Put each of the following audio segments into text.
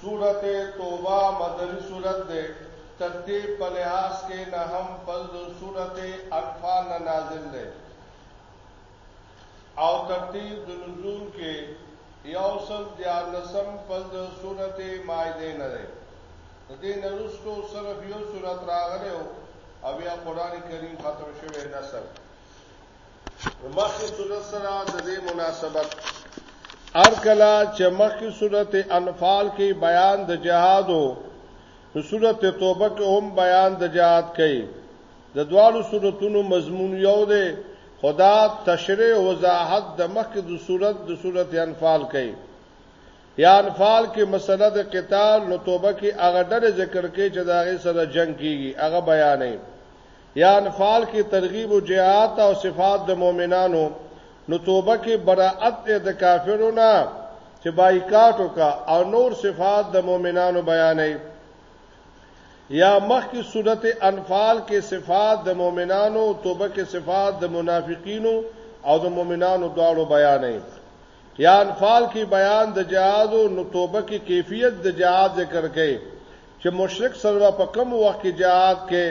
سورت توبه مدنی سورت ده ترتیب په لحاظ کې نه هم پس د سورت انفال نه نازل ده او ترتیب د نزول کې یو سل دیار لسم پس د سورت مائده نه ده د دې نرستو صرف یو سورت راغلی او بیا قران کریم ختم شوه نصر په مخکې صورت سره د دې مناسبت ارکلا چې مخکې صورت انفال کې بیان د جهادو نو صورت توبه کې هم بیان د جهاد کوي د دوالو صورتونو مضمون یو دی خدا تشریح وضاحت د مخکې د صورت د صورت انفال کوي یا انفال کې مسله د قتال نو توبه کې هغه ډېر ذکر کوي چې دا غي سره جنگ کیږي هغه بیانې یا انفال کې ترغیب او جهاد او صفات د مؤمنانو نو توبه کې براءت ته د کافرو نه چې بایکاټ وکا او نور صفات د مؤمنانو بیانې یا مخکې صورت انفال کې صفات د مؤمنانو توبه کې صفات د منافقینو او د مؤمنانو دواړو بیانې یا انفال کی بیان د جهاد او نو توبه کی کیفیت د جهاد ذکر کړي چې مشرک سره په کوم وخت کې جهاد کې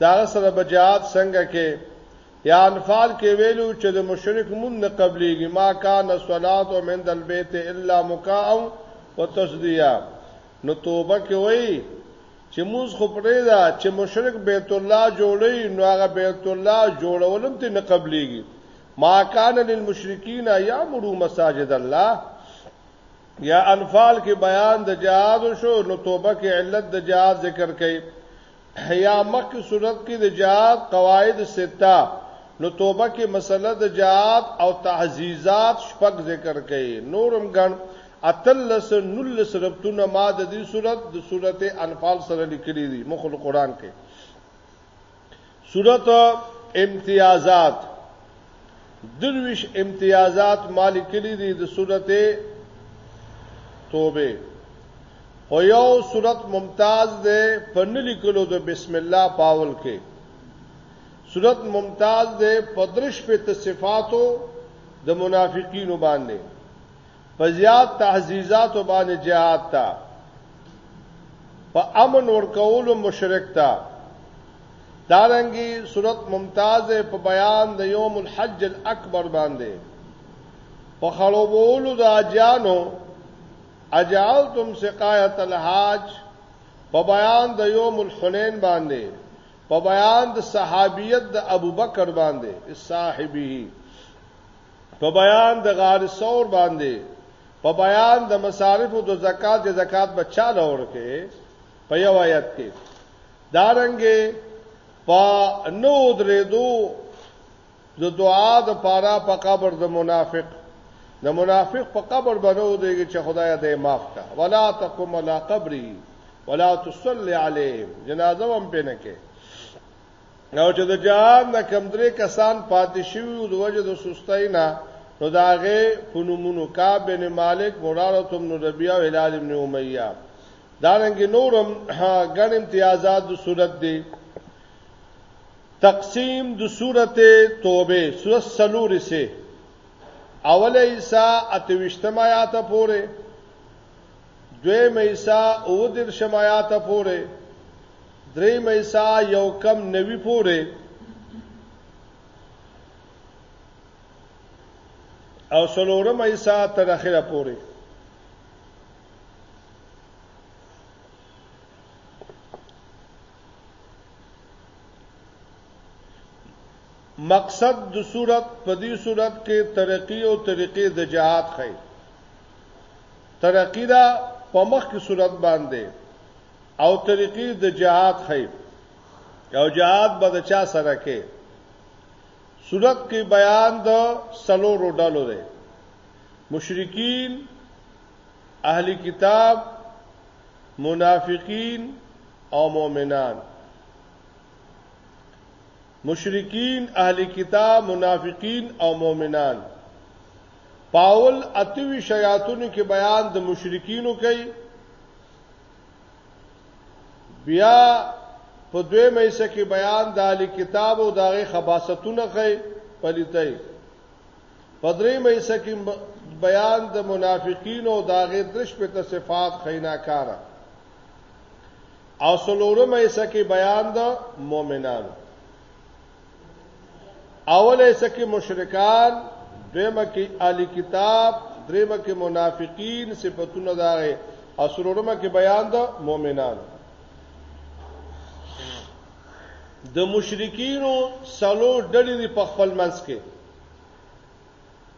دا سره به جهاد څنګه کې یا انفال کې ویلو چې د مشرک مون نه قبليږي ما کان الصلات او من دل بیت الا مکاء او تصدیه نو توبه کې وای چې موږ خو پرې دا چې مشرک بیت الله جوړي نو هغه بیت الله جوړولم ته نه قبليږي ما کان للمشرکین یامرو مساجد الله یا انفال کې بیان د جهاد شو نو توبه کې علت د جهاد ذکر کړي یا مکه صورت کې د جهاد قواعد سته نو توبه کې مسله د جهاد او تعزیزات شپږ ذکر کړي نورم ګڼ اتلس نلس ربطونه ما د دې صورت د صورت انفال سره لیکلي دي مخ القرآن کې صورت امتیازات درویش امتیازات مالک کړي دي د صورت توبه خو یو صورت ممتاز ده په نلی کلو د بسم الله پاول کې صورت ممتاز ده په درش په صفاتو د منافقینو باندې په زیات تعزیزاتو باندې جهاد ته په امن ورکولو مشرک ته دارنګي صورت ممتاز په بیان د یوم الحج الاکبر باندې په خړوبولو د اجانو اجالتم سقایت الحاج په بیان د یوم الحنین باندې په بیان د صحابیت د ابوبکر باندې صاحبه په بیان د غار ثور باندې په بیان د مصارف او د زکات د زکات بچاله ورکه په یو آیت کې دارنګې په نو درې دو د دعا د پاره په قبر د منافق د منافق په قبر بنو دی چې خدای دې معاف کا ولا تقم علی قبره ولا تصلي علیه جنازه هم پنه کې نو چې د جهاد نه کم درې کسان پاتې شوي د وجه د سستۍ نه نو دا غي پنومونو کا بن مالک مراره بن ربيعه او هلال بن اميه دا رنګ نورم غن امتیازات د صورت دی تقسیم د صورت توبه سورۃ سلور سه اوله ایسا اتوشتم آیات پوره دویم حصه اووه دېرشم آیات پورې، دریم حصه یو کم نوي پورې او څلورم حصه تر اخره پورې. مقصد د صورت په دې صورت کې ترقی او طریقې د جهاد خې. ترقی دا په مخ کې صورت باندې او طریقې د جهاد خې او جهاد به د چا سره کې صورت کې بیان د سلو روډالو دی مشرکین اهلی کتاب منافقین او مؤمنان مشرکین، اهل کتاب، منافقین او مؤمنان. پاول اتوی شیاتونو کې بیان د مشرکینو کوي بیا په دوی مېسه کې بیان د علی کتاب او دغه خباستونه کوي پلیتای په درې مېسه کې بیان د منافقین او دغه درش په صفات خینا کارا او څلورمه حصہ کې بیان د مؤمنانو اوله حصہ کې مشرکان دویمه کې اهلی کتاب دریمه کې منافقین صفاتونه داغه او څلورمه کې بیان د مؤمنانو د مشرکینو سلو ډلې په خپل منځ کې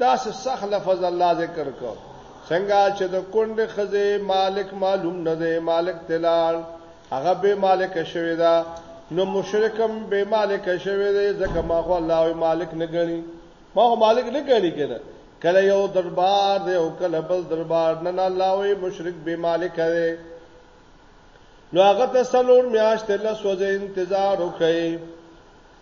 داسې سخت لفظ الله ذکر کړ څنګه چې د کونډې ښځې مالک معلوم نه دی، مالک ته لاړ، هغه بې مالکه شوې ده، نو مشرک هم بې مالکه شوی دی، ځکه ما خو الله یې مالک نه ګڼي، ما خو مالک نه ګڼي که نه، کله یو دربار دی او کله بل دربار، نه نه الله وایي مشرک بې مالکه دی. نو هغه ته څلور میاشتې لس ورځې انتظار وکړئ.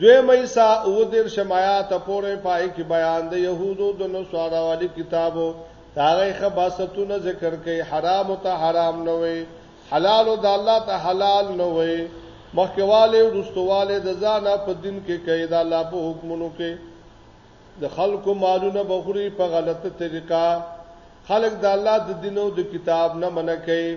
دویمه حصه اووه دېرشم ایات پورې پای کې بیان د یهودو د نصاراوالي کتابو د هغوی خباثتونه ذکر کوي، حرامو ته حرام نه وایي، حلالو د الله ته حلال نه وایي، مخکېوالی او وروستوالی د ځانه په دین کې کوي، د الله په حکمونو کې د خلکو مالونه به خوري په غلطه طریقه، خلک د الله د دین او د کتاب نه منع کوي.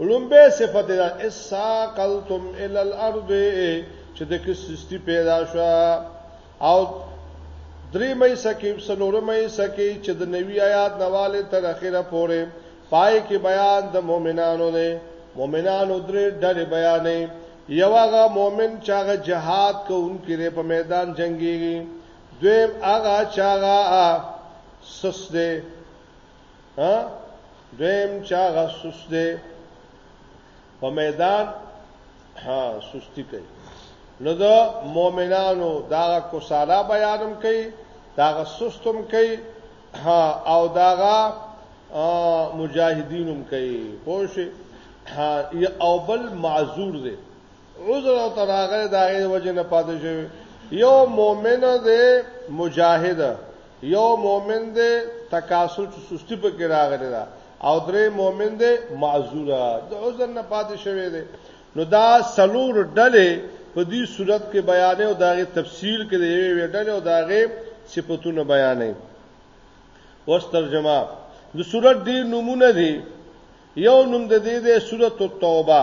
لومبه صفت دا اساقلتم ال الارض چې د کې سستی پیدا شو او درې مې سکه سلور مې سکه چې د نوی آیات نواله تر اخره پورې پای کې بیان د مؤمنانو نه مؤمنانو درې ډلې بیانې یو هغه مؤمن چې هغه جهاد کوونکی دی په میدان جنگيږي دویم هغه چې هغه سست دی ها دویم چا غسوس دی په میدان ها سستی کوي نو د مؤمنانو دا کوسالا بیانم کوي دا غسستم کوي ها او داغه مجاهدینم کوي پوه ها او بل معذور دی عذر او تراغه داغه وجه نه پاتې شوی یو مؤمن دی مجاهد یو مؤمن دی تکاسل چې سستی پکې راغلی دا او درې مؤمن دی معذور د عذر نه پاتې شوی دی نو دا سلور ډلې په دې صورت کې بیان او داغه تفصیل کې دی یوې وډلې او داغه صفاتونه بیانې اوس ترجمه د صورت ډیر نمونه دي یو نوم د دې د صورت التوبه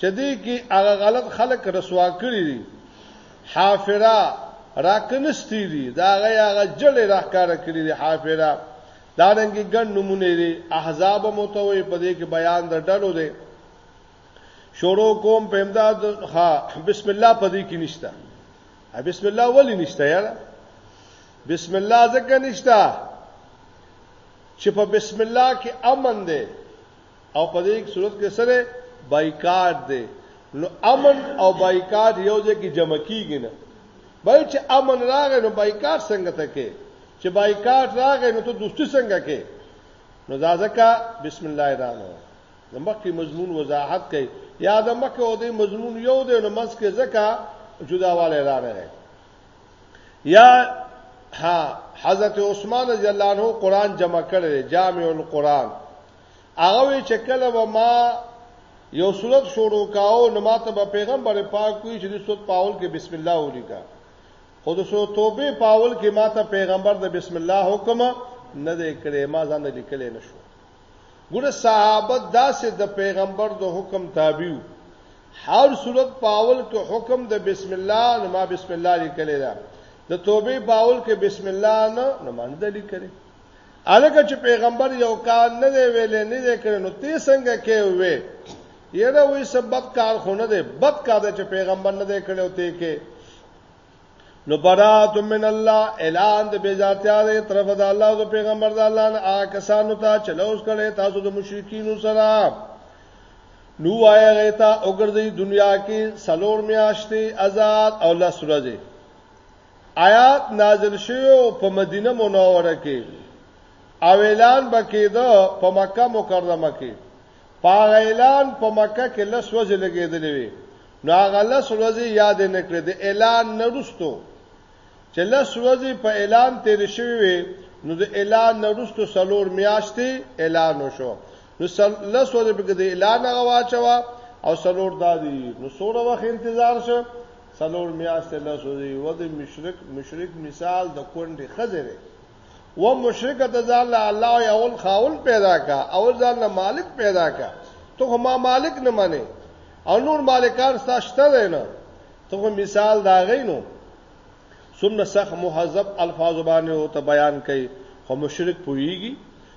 چې دې کې هغه غلط خلک رسوا کړی دي حافره راکنستی دي دا هغه هغه جړې راکاره کړی دي حافره دا رنګي ګڼ نمونه دي احزاب متوي په دې کې بیان د ډلو دي شروع کوم په امداد ها بسم الله په دې کې نشته بسم الله ولی نشته یار بسم الله ځکه نشته چې په بسم الله کې امن دی او په دې صورت کې سره بایکاټ دی نو امن او بایکاټ یو ځای کې جمع کیږي نه بای چې امن راغی نو بایکاټ څنګه ته کې چې بایکاټ راغی نو ته دوستي څنګه کې نو دا ځکه بسم الله الرحمن الرحیم د مکه مضمون وضاحت کوي یا د مکه او د مضمون یو دی نو منځ کې ځکه جداواله راغی یا ها حضرت عثمان رضی الله عنه قران جمع کړی جامع القران هغه وی چې کله به ما یو صورت شروع کاو نو ماته به پیغمبر پاک وی چې د صورت پاول کې بسم الله ولیکا خو د صورت توبه پاول کې ماته پیغمبر د بسم الله حکم نه دی کړی ما ځان لیکلې نشو ګوره صحابه داسې د پیغمبر د حکم تابع هر صورت پاول کې حکم د بسم الله نو ما بسم الله لیکلې ده د توبه پاول کې بسم الله نه نو مانده لیکلې الکه چې پیغمبر یو کار نه دی ویلې نه دی کړی نو تی څنګه کې وې یره وې سبب کار خو نه دی بد کار دی چې پیغمبر نه دی کړی او تی کې نو برات من الله اعلان د بیزاتیا دی طرف د الله او پیغمبر د الله نه آ کسانو ته چلوس کړي تاسو د مشرکین سره نو آیا غیتا وګرځي دنیا کې سلور میاشتې آزاد او لس ورځې آیات نازل شوی په مدینه منوره کې او اعلان بکیده په مکه مکرمه کې پاغه اعلان په مکه کې لس ورځې لګېدلې وي نو هغه لس ورځې یاد نه کړې د اعلان نه رستو چې لس ورځې په اعلان تیر شوی وي نو د اعلان نه رستو سلور میاشتې اعلان وشو نو لس ورځې په کې د اعلان هغه واچوا او سلور دادی نو سوره وخت انتظار شو څلور میاشتې له سوزي و د مشرک مشرک مثال د کونډې خزره و مشرک ته ځان له الله یو اول خاول پیدا کا او ځان له مالک پیدا کا ته خو ما مالک نه منې او نور مالکان ستا شته دی نه ته خو مثال دا غینو سمنه سخ مهذب الفاظ باندې او ته بیان کړي خو مشرک پويږي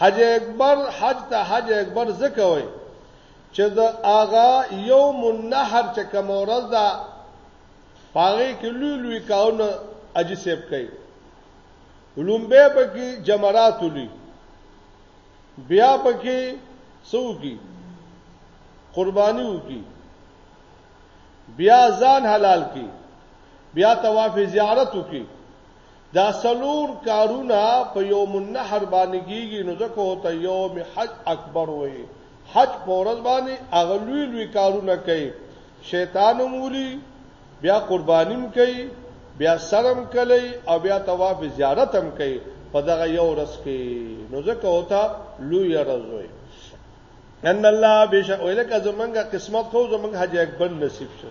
حج اکبر حج ته حج اکبر ځکه وایي چې د هغه یوم النحر چې کومه ورځ ده په هغې کې لوی لوی کارونه حاجي صاحب کوي لومبی پکې جمرات ولي بیا پکې څه وکړي قرباني وکړي بیا ځان حلال کړي بیا طواف زیارت وکړي دا څلور کارونه په یوم النحر باندې کیږي نو ځکه ته یوم حج اکبر وایي حج په ورځ باندې هغه لوی لوی کارونه کوي شیطان مولی بیا قربانیم کوي بیا سرم کوي او بیا طواف زیارت هم کوي په دغه یو ورځ کې نو ځکه وتا لوی ورځ وي ان الله بشک ولکه زمونږه قسمت خو زمونږ حج اکبر نصیب شو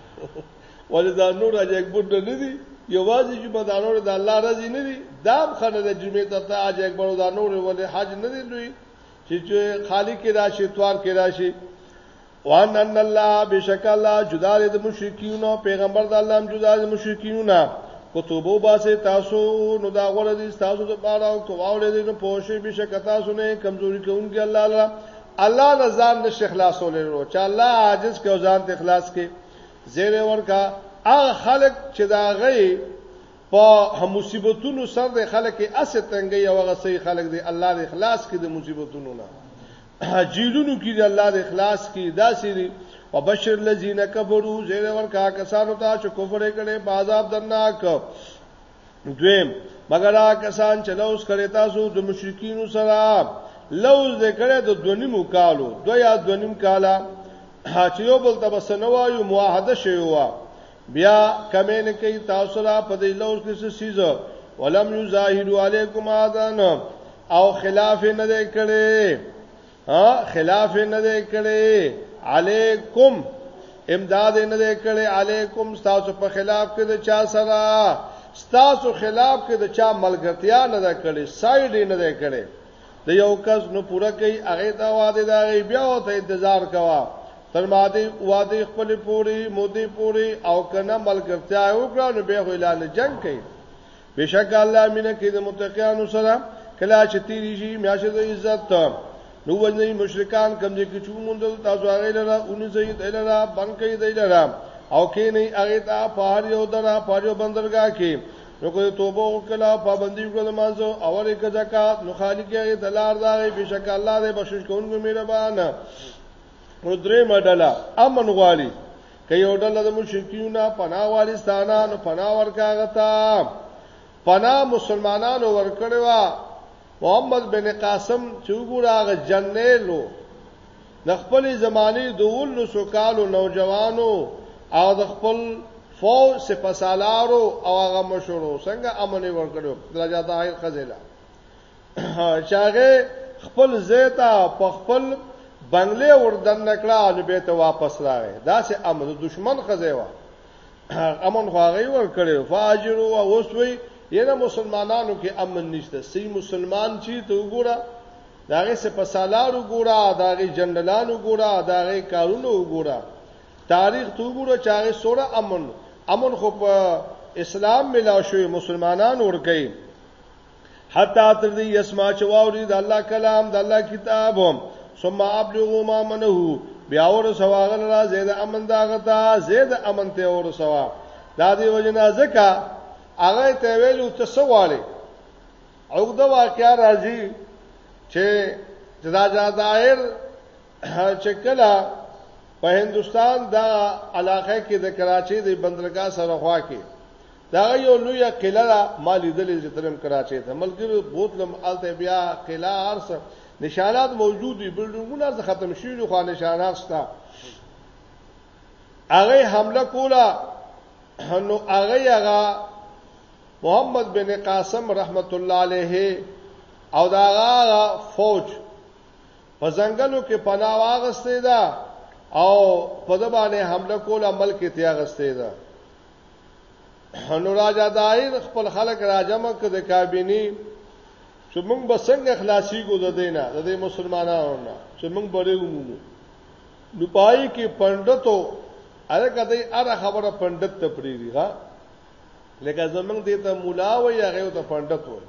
ولې دا نور اج اکبر نه دي یوازې جمعه دا نور د الله رضی نه دي دا خنه د جمعه ته ته اج اکبر دا نور ولې حج نه دي دوی چې خالق راشي توار کې راشي وان ان الله بشک الله جدا د مشرکین او پیغمبر د الله هم جدا د مشرکین نه کتبو باسه تاسو نو دا غوړه دي تاسو ته پاره او کواولې دي نو پوښي بشک تاسو نه کمزوري کوونکی الله الله الله رضا نشه خلاصولې ورو چې الله عاجز کو ځان ته اخلاص کې زیر ورکا هغه خلک چې دا غي په مصیبتونو سر د خلک اسه تنګي او هغه صحیح خلک دی الله د اخلاص کې د مصیبتونو نه جیلونو کې د الله د اخلاص کې داسې دی وبشر الذين كفروا زیر ورکا کسانو ته چې کفر کړي په عذاب درناک دویم مګر کسان چې لوز کړي تاسو د مشرکین سره لوز دې کړي د دونیم کالو دو یا دونیم کالا چې یو بل تبسنه وایو معاهده شوی و بیا کمه نه کوي تاسو را په دې لوز کې څه سیز ولم یظاهروا علیکم اذان او خلاف نه کړي ها خلاف نه دی کړي علیکم امداد نه دی کړي علیکم تاسو په خلاف کې د چا سره تاسو خلاف کې د چا ملګرتیا نه ده کړي سایډ نه ده کړي د یو کس نو پوره کوي هغه دا واده دا بیا ته انتظار کوا تر ماده واده خپل پوری مودي پوری او کنه ملګرتیا وکړه نو به اعلان جنگ کوي بشک الله مینه کې د متقینو سره کلا چې تیری شي میاشه د عزت نو وځي مشرکان کم دي کې چوموندل تاسو هغه لره اونې زید لره بن کې دی لره او کې نه هغه ته پهار یو دره پهار یو بندرګاه کې نو کوی توبه وکړه پابندی وکړه مانځو او ورکه زکات نو خالق یې دلار داغه بشک الله دې بخشش کوونکی مهربان نو درې مډلا امن غواړي که یو ډله د مشرکیونه پناه والیستانه نو پناه ورکاغه تا پناه مسلمانانو ورکړی وا محمد بن قاسم چې وګوره هغه جنېلو د خپل زماني د ولسو کالو نوجوانو او د خپل فوج سپسالارو او هغه مشورو څنګه امن ورکړو درجات هایر خزیلا چاغه خپل زیتا په خپل بنگله وردن نکړه او به ته واپس راغی دا سه امر دشمن خزه و امن خو هغه ور کړو فاجر او اوسوي یره مسلمانانو کې امن نشته سی مسلمان چی ته وګوره داغه سه په سالار وګوره داغه جنرالان وګوره داغه کارونه وګوره تاریخ ته وګوره چې هغه سوره امن امن خو په اسلام ملا شوی مسلمانان ورګي حتا تر دې یسما چې واوري د الله کلام د الله کتاب ثم ابلغوا ما منه بیا ور سواغل را زید امن دا غتا زید امن ته ور سوا دا دی وجنا زکا هغه ته ویلو ته سواله او دا واقعا راځي چې دا جادایر چې کله په هندستان دا علاقه کې د کراچۍ د بندرګاه سره خوا کې دا یو لوی قلعه ده ما لیدلې چې تلم کراچۍ ته ملګرو بوتلم الته بیا قلعه ارس نشانات موجود دي بلډینګونه ز ختم شوی دي خو نشانات شته هغه حمله کوله نو هغه هغه محمد بن قاسم رحمت الله علیه او دا هغه فوج په ځنګلو کې پناه واغستې ده او په دبانې حمله کوله ملک ته اغستې ده نو راجا دایر خپل خلک راجم کړ د کابینه چې موږ به څنګه خلاصي کو د دینه د دې مسلمانانو نه چې موږ بری ومو نو پای کې پندتو الکه دې اره خبره پندت ته پریږي ها لکه زمنګ دې ته مولا وي هغه ته پندت وي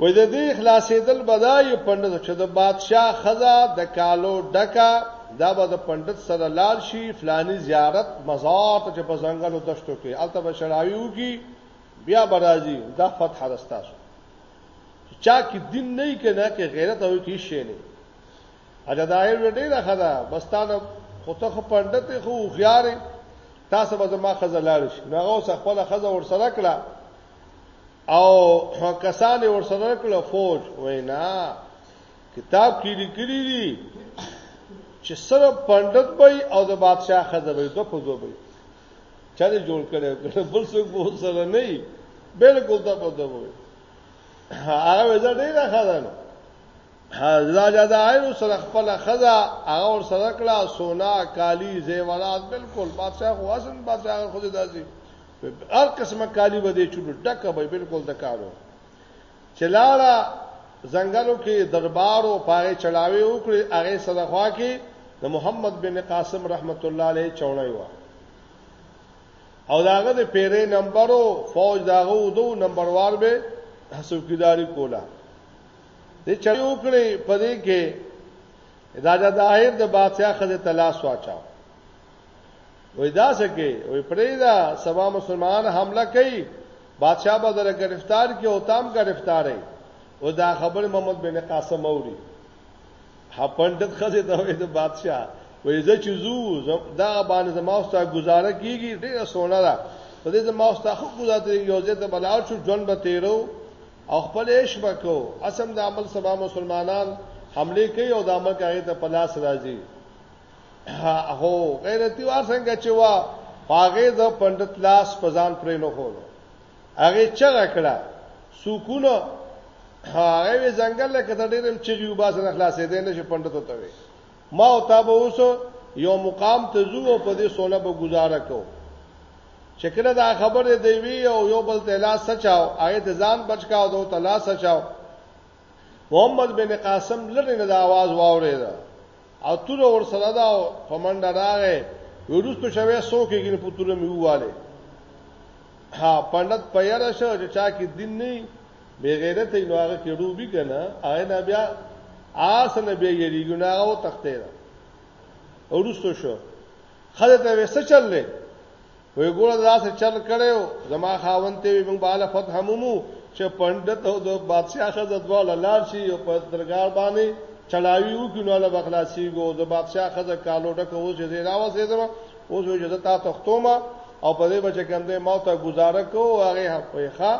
وای د دې خلاصېدل به دا یې پنډت چې د بادشاه خزه د کالو ډکه دا به د پنډت سره لال شي فلانی زیارت مزار ته چې په ځنګلو دشتو کې الته به شراوي وږي بیا برازي دا فتح رستاسو چا کې دین نه کنا کې غیرت او کې شی نه اجا دایر ډیر خدا بستانه خو ته پندت خو خيار تاسو به ما خزه لاړ شي نو هغه خپل خزه ور سره کړه او کسان یې ورسره کړل فوج وینا کتاب کې لیکلي دي چې سره پندت به او د بادشاہ خزه به دوه خزه به چا دې جوړ کړي بل څوک به سره نه وي بالکل دا په دوه وي هغه ځای ډیره خزانه دا جزائر سره خپل خزا هغه ور سره کړه سونا کالی زیورات بالکل بادشاہ خو اصل بادشاہ خو دې داسي هر قسمه کالی به دې چولو ډکه به بالکل د کارو چلاړه زنګلو کې دربارو پاره چلاوي وکړي هغه سره خوا کې د محمد بن قاسم رحمت الله علیه چوڼای و او داغه د پیرې نمبرو فوج داغه ودو نمبروار به حسوکیداری کولا دې چړې وکړې په دې کې راجا داهر د بادشاہ خزه تلاش واچاو وې دا سکه وې پرې دا سبا مسلمان حمله کوي بادشاہ به در گرفتار کې او تام گرفتارې او دا خبر محمد بن قاسم اوري ها پندت خزه دا وې د بادشاہ وې زه چې زو دا باندې زما اوسه گزاره کیږي ډیره سونه ده په دې زما اوسه خو گزاره یو ځای ته بلاو شو ژوند به تیرو او خپل عیش به کو اسم دا عمل سبا مسلمانان حمله کوي او دا ملک هغه ته پلاس راځي هو غیرتی وار څنګه چې وا هغه د پندت لاس پزان پرې نه خورو هغه چغه کړه سکونه هغه وی ځنګل له کته ډیرم چغي وباس نه خلاصې دې نشه پندت ته وی ما او تابو اوس یو مقام ته زو په دې سونه به گزاره کو چې کله دا خبره دی وی او یو بل ته لاس سچاو هغه د ځان بچکاو دو ته لاس سچاو محمد بن قاسم لری نه د आवाज واورید او تور ور سره دا فمنډه راغې ورستو شوه سو کېږي په تور مې واله ها پندت پیره شو چې چا کې دین نه بے غیرت نو هغه کې روبي کنه آینه بیا آس نه بیا یریګو نه او تختې ورستو شو خزه ته وسه چل لې وی ګوره دا څه چل کړو زما خاون ته وی موږ بالا فتح همو چې پندت او د بادشاہ خزه دواله لار شي او په درګار باندې چلاوی و کینو له بخلاصي ګو د بادشاہ خزه کالو ډکه و چې زیرا و سیدم او زه اجازه تا تختوما او په دې بچ کم دې ما ته گزاره کو هغه په ښا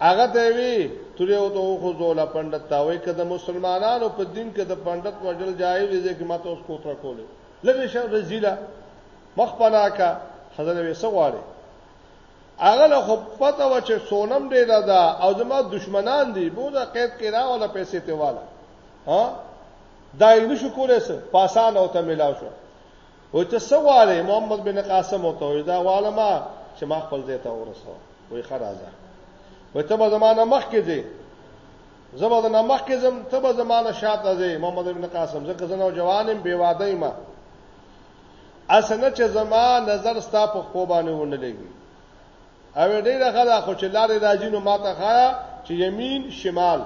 هغه ته وی تورې او ته خو زولا پندت تا وای کده مسلمانانو په دین کې د پندت وجل جایز دی چې ماته اوس کوتره کوله لږه شو رزیلا مخ پنا کا حضرت وسه غواړي هغه له خو پته و چې سونم ډیر ده او زما دشمنان دي بوزه قید کې را ولا پیسې ته والا ها دا یې نشو کولای سه پاسان او ته ملاو شو وای ته څه غواړې محمد بن قاسم ته وای دا غواړم چې ما خپل ځای ته ورسو وای خرازه وای ته به زمانه مخ کې دې زما د نمخ کې زم ته به زمانه شاته ځې محمد بن قاسم زکه زنه جوانم بے واده ما اسنه چې زما نظر ستا په خو باندې ونه لګي او ډیره خلا خو چې لارې راځي نو ماته خایا چې یمین شمال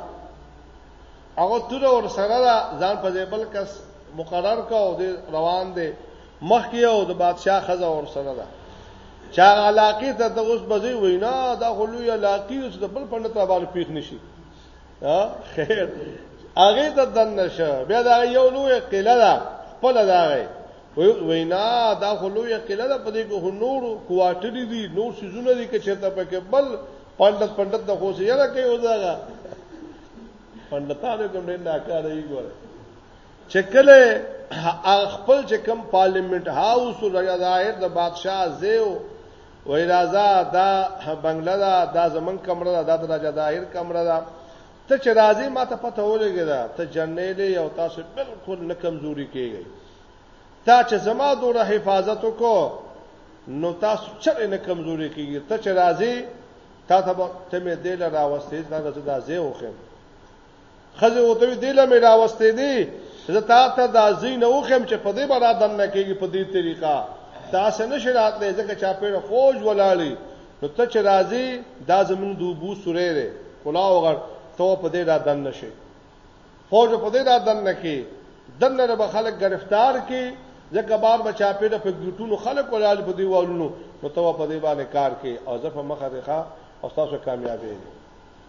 هغه تور ور سره دا ځان په ځبل کس مقرر کا او روان دی مخ کې او د بادشاہ خزه ور سره دا چا علاقه ته د اوس بځي وینا دا خلوی علاقه اوس د بل پندت باندې پیښ نشي ها خیر هغه ته دن نشه بیا دا یو لوی قله ده خپل دا غي وینا دا خو لوی قله ده په دې کې نور کوارټري دي نور سيزونه دي چې چرته پکې بل پندت پندت د خو سي را کوي وځاګه پندتانو کوم نه ناکاره یې ګوره چکله خپل چې کم پارلیمنت هاوس او رضایت د بادشاہ زیو وای راځه دا بنگله دا دا زمون کمره دا دا راځه دایر کمره دا ته چې راځي ما ته پته ولګی دا ته جنې دی او تاسو بالکل نه کمزوري کیږي تا چې زما دوره حفاظت وکړو نو تاسو چرې نه کمزوري کیږي ته چې راځي تا ته ته مې دل راوستې دا راځه دا زه وخم خزه وته وی دله مې راوستې دي زه تا ته دا زین او خم چې په دې برا دن نه کېږي په دې طریقه تاسو نشه راتلې ځکه چا پیره فوج ولاړی نو ته چې راځي دا زمون دوبو سورې ده کلا وغر ته په دې را دن نشي فوج په دې را دن نه کې دنه به خلک گرفتار کې ځکه بار بچا پیره په ګټونو خلک ولاړ په دې والونو نو ته په دې باندې کار کې او زه په مخه ده او تاسو کامیابې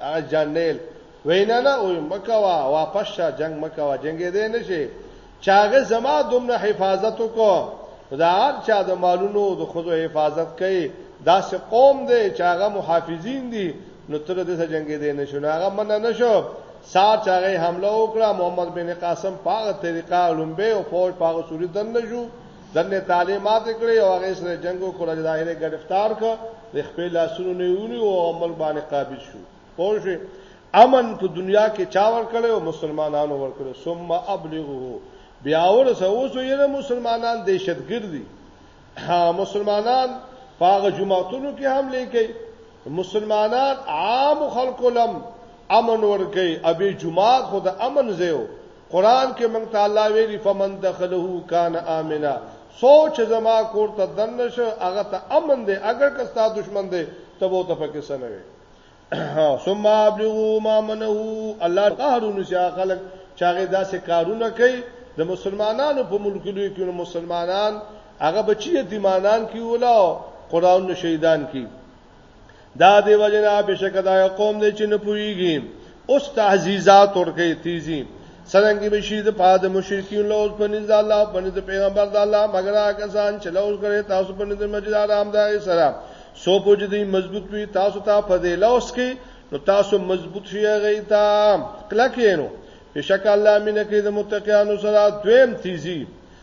هغه جنرال وای نه نه وای مکوا واپس شه جنگ مکوا جنگې دې نشي چاغه زما دومره حفاظت وکړو دا هر چا د مالونو د خودو حفاظت کوي دا سه قوم دی چاغه محافظین دي نو تر دې سره جنگې دې نشو هغه من نه شو سار چاغه حمله وکړه محمد بن قاسم پاغه طریقه لومبه او فوج پاغه سوري دن نشو دلې تالې مات کړې او هغه سره جنگ وکړ چې دا یې گرفتار ک د خپل لاسونو نه ونی او عمل باندې قابض شو پوه شو امن په دنیا کې چا ور کړو او مسلمانانو ور کړو ثم ابلغه بیا ور سوسو یې مسلمانان دهشتګردي ها مسلمانان پاغه جماعتونو کې هم لیکي مسلمانان عام خلکو لم امن ورکي ابي جمعه خود امن زیو قران کې مونږ تعالی ویلي فمن دخله کان امنا سوچ زما کور ته دنه شو هغه ته امن دی اگر که ستا دشمن دی ته وو ته پکې سنوي ثم ابلغوا ما منه الله قهرون شي خلک چاغه داسې کارونه کوي د مسلمانانو په ملکونو کې مسلمانان هغه بچی یتیمانان کی ولا قران شهیدان کی دا دی وجنا بشک دا یو قوم دی چې نه پويږي اوس تعزیزات ورکه تیزی سرنګي بشي د پاد مشرکین له اوس پنځ د الله پنځ د پیغمبر د الله مگر هغه سان چې له اوس غره تاسو پنځ د مسجد حرام دا سره سو پوج دی مضبوط وي تاسو ته په دې لوس کې نو تاسو مضبوط شي غیتا کلکینو بشک الله مینه کې د متقینو سره دویم تیزی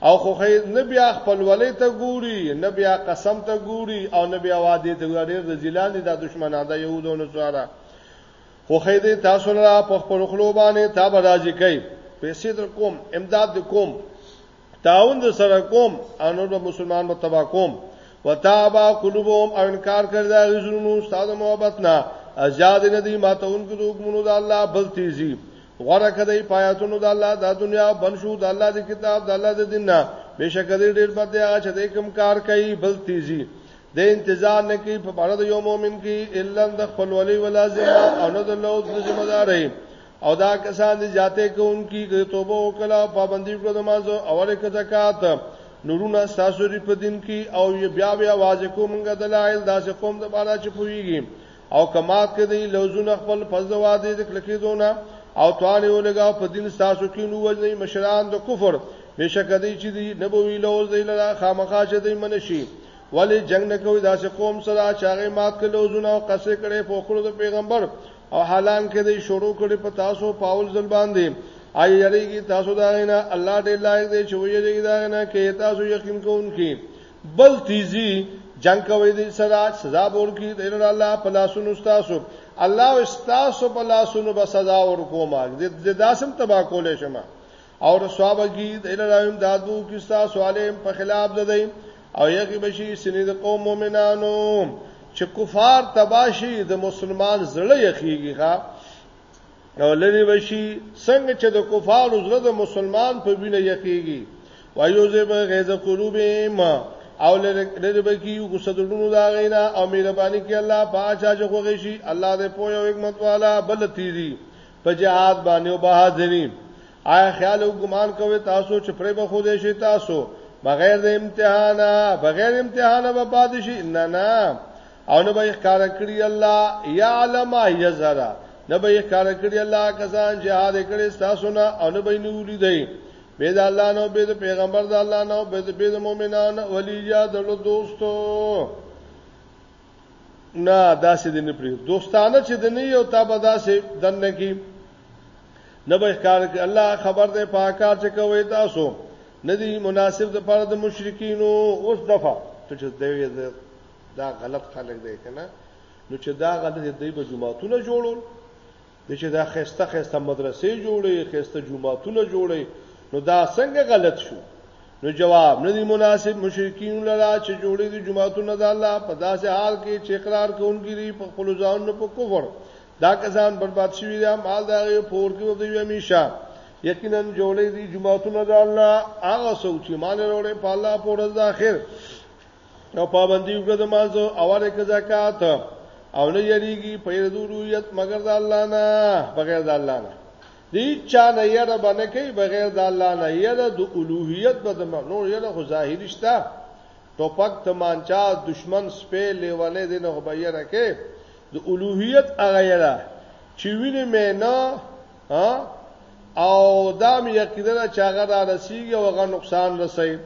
او خو نه بیا خپل ولې ته ګوري نه بیا قسم ته ګوري او نه بیا وعده ته ګوري ډېر ذلیلان دي د دشمنان د يهودو نو سره خو خې دې تاسو را په خپل خلو باندې تا به راځي کوي پیسې در کوم امداد د کوم تعاون د سره کوم انور به مسلمان به تبا کوم وتابا قلوبهم او انکار کړی دا غزونو استاد محبت نه ازاد نه دي ماتون کې د حکمونو د الله بل تیزي غره کدی پایاتونو د الله د دنیا بن شو د الله د کتاب د الله د دین نه بشک دې ډیر بد دی چې دې کوم کار کوي بل تیزی د انتظار نه کوي په اړه د یو مؤمن کې الا د خپل ولی ولازم او نه د لوز د ذمہ داري او دا کسان دي جاته کوونکی د توبه او کلا پابندي کړو د مازو اوله کې زکات نورونه ساسوري په دین کې او بیا بیا واځ کومګه دلایل داسې قوم د بالا چې پويږي او کمات کې دی لوزونه خپل فزوا دې د کلکې دونه او توانې ولګا په دین تاسو کې نو وځي مشران د کفر بشک دی چې دی نبوي لوز دی لرا خامخا چې دی منشي ولی جنگ نه کوي داسې قوم سره چې هغه مات کړي لوزونه او قصې کړي په خپل د پیغمبر او حالان کې دی شروع کړي په تاسو پاول ځل باندې آی یریږي تاسو دا نه الله دې لایق دی چې ویریږي دا نه کې تاسو یقین کوونکي بل تیزی جنگ کوي دې سره سزا ورکړي د الله په لاسونو تاسو الله استاسو په لاسونو به سزا ورکوم د داسم تبا کولې شمه او رسوابږي د الله امدادو کې تاسو عالم په خلاف ده دی او یغي بشي سنې د قوم مؤمنانو چې کفار تباشي د مسلمان زړه یخیږي ښا نو لری وشي څنګه چې د کفارو زړه د مسلمان په وینه یقیږي وایوزه به غیظ قلوبهم او لری به کی غصه دړونو دا غینا او مهرباني کې الله پاچا چې خوږی شي الله دې په یو حکمت والا بل تیری په جهاد باندې او بهادری آیا خیال او ګمان کوي تاسو چې پرې به خو دې شي تاسو بغیر د امتحان بغیر امتحان به پاتې شي نه نه او نه به ښکار کړی الله یعلم یزرا نه به ښکار کړی الله کسان چې هار کړي تاسو نه او نه به نیولی دی به د الله نو به د پیغمبر د الله نو به د به د مؤمنان ولی یا د دوستو نه داسې دي نه پری دوستانه چې د نه یو تا به داسې دنه کی نه به ښکار کړی الله خبر ده پاکار چې کوي تاسو ندی مناسب د پاره د مشرکین اوس دفعه ته چې دی دا غلط خلک دی کنه نو چې دا غلط دی به جمعهتونه جوړول د چې دا خسته خسته مدرسې جوړې خسته جمعهتونه جوړې نو دا څنګه غلط شو نو جواب ندی مناسب مشرکین لرا چې جوړې دي جمعهتون د الله په داسې حال کې چې اقرار کوونکي دي په خپل ځان نه په کفر دا کسان برباد شوی دي مال دا یو پور کې ودی همیشه یقینا جوړې دي جمعهتون د الله هغه سوچ مان وروړي په الله پر ورځ اخر او پابندي وګړه د مازو او ورک زکات او نه یریږي په ضرورت مگر د الله نه بغیر د الله نه دی چا نه یره باندې کوي بغیر د الله نه یره د اولوہیت به د نور یره خو ظاهری شته ټوپک تمانچا دشمن سپې لیوانې دینه خو به یره کې د اولوہیت هغه یره چې ویني مې نه او دا مې یقینا چې هغه را رسیږي او هغه نقصان رسي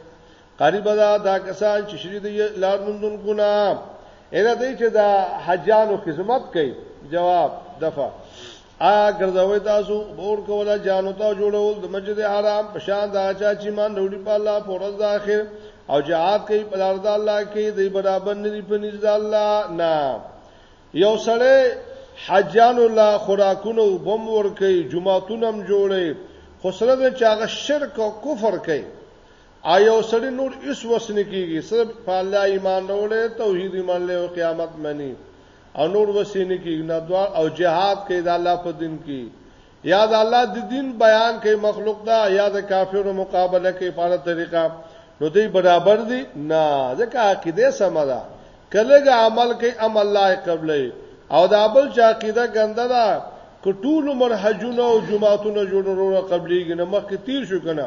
قریب دا دا کسان چې شری دی لار مندون ګنا اېدا دې چې دا حجانو خدمت کوي جواب دفع ا ګرځوي تاسو بور کوله جانو ته جوړول د مسجد حرام په شان دا چا چې مان وروړي په الله پر ورځ اخر او جهاد کوي په لار د الله کې دی برابر نه دی په نزد الله نه یو سره حجان الله خوراکونه وبم ور کوي جمعهتونم جوړي خو سره د چاغه شرک او کفر کوي آیا سړی نور اس وسنه کیږي صرف په الله ایمان وروړي توحید ایمان له قیامت منی او نور وسنه کیږي نه دعا او جهاد کې د الله په دین کې یا د الله د دین بیان کې مخلوق دا یا د کافرو مقابله کې په اړه طریقه نو دوی برابر دي نه ځکه عقیده سم ده کله عمل کې ام الله قبلې او دا بل چې عقیده ګنده ده کټول مرحجونه او جمعهتون جوړونه قبلې نه مخکې تیر شو کنه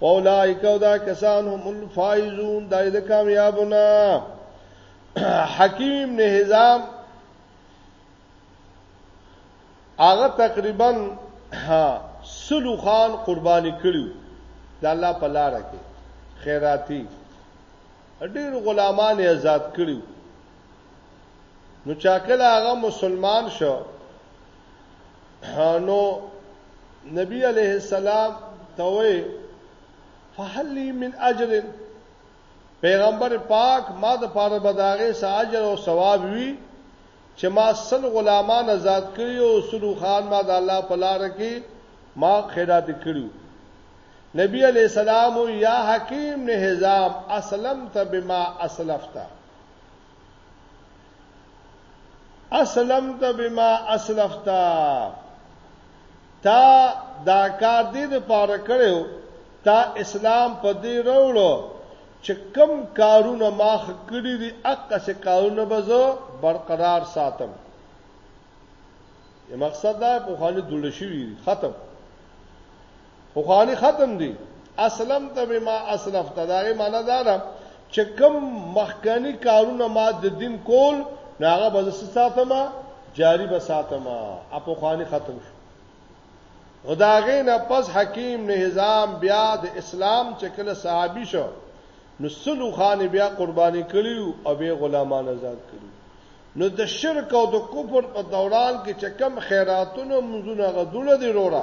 اولائک او دا کسان هم الفائزون دای د کامیابونه حکیم ابن حزام هغه تقریبا سلو خان قرباني کړو د الله په لار کې خیراتی ډیر غلامان آزاد کړو نو چاکل هغه مسلمان شو نو نبی علیه السلام ته وې فهل لی من اجر پیغمبر پاک ما د پاره بداغه ساجر او ثواب وی چې ما سل غلامان آزاد کړی او سلو خان ما د الله په لار کې ما خیرات کړو نبی علیہ السلام یا حکیم نے حزام اسلمت بما اسلفتا اسلمت بما اسلفتا تا دا کار دې د پاره کړو تا اسلام په دې وروړو چې کم کارونه ماخ کړی دي اقا سه کارونه بزو برقرار ساتم یو مقصد دا په خالي دل شي ختم خو خالي ختم دي اسلم ته بما اسلفت دا یې معنا دا ده چې کوم مخکنی کارونه ما د دین کول ناغه به زه ساتمه جاری به ساتمه اپو خاني ختم شو خداغه نه پس حکیم نه نظام بیا د اسلام چې کله صحابي شو نو سلو خان بیا قرباني کړیو او به غلامان آزاد کړیو نو د شرک او د کفر په دوران کې چې کم خیراتونو منځونه غدول دي رورا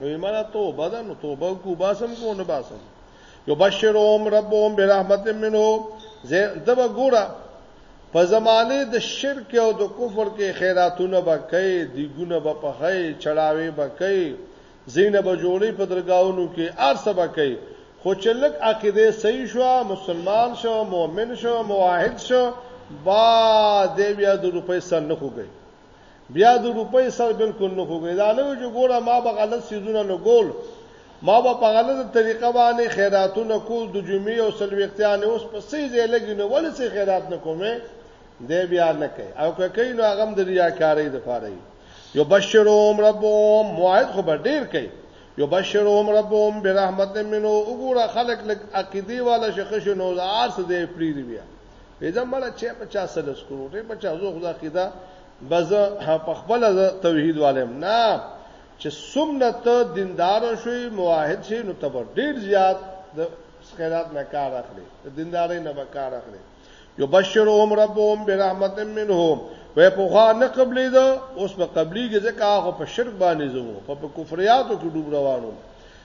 نو ایمانه توبه ده نو توبه کو باسم کو نه باسم یبشرهم ربهم برحمت منه زه دبا ګورا په زمانه د شرک او د کفر کې خیراتونه بکې دی ګونه به پخې چړاوي بکې زینه به جوړې په درگاونو کې ارسه بکې خو چې لک عقیده صحیح شو مسلمان شو مؤمن شو موحد شو با دی بیا د روپې سر نه خوګي بیا د روپۍ سر بالکل نه خوږی دا نه وي چې ګوره ما به غلط سیزونه لګول ما به په غلطه طریقه باندې خیراتونه کول د جمعې او سلوختیانې اوس په سې ځای لګي نو ولې سې خیرات نه کومې دی بیا نه کوي او که کوي نو هغه د ریاکارۍ د پاره یو بشروم ربهم موعد خو به ډیر کوي یو بشروم ربهم برحمت منو وګوره خلک لک عقیده والا شخص نو زار څه دی پری دی بیا پیدا مړه چې په چا سره سکرو ته په چا زو خدا کیدا بز په خپل توحید والم نه چې سنت دیندار شوی موحد شي نو تبر ډیر زیات د خیرات نه کار اخلي د دیندارۍ نه به کار اخلي یبشرهم ربهم برحمت منه وې په خوا نه قبلې ده اوس په قبلي کې ځکه هغه په شرک باندې زمو په کفریاتو کې ډوب روانو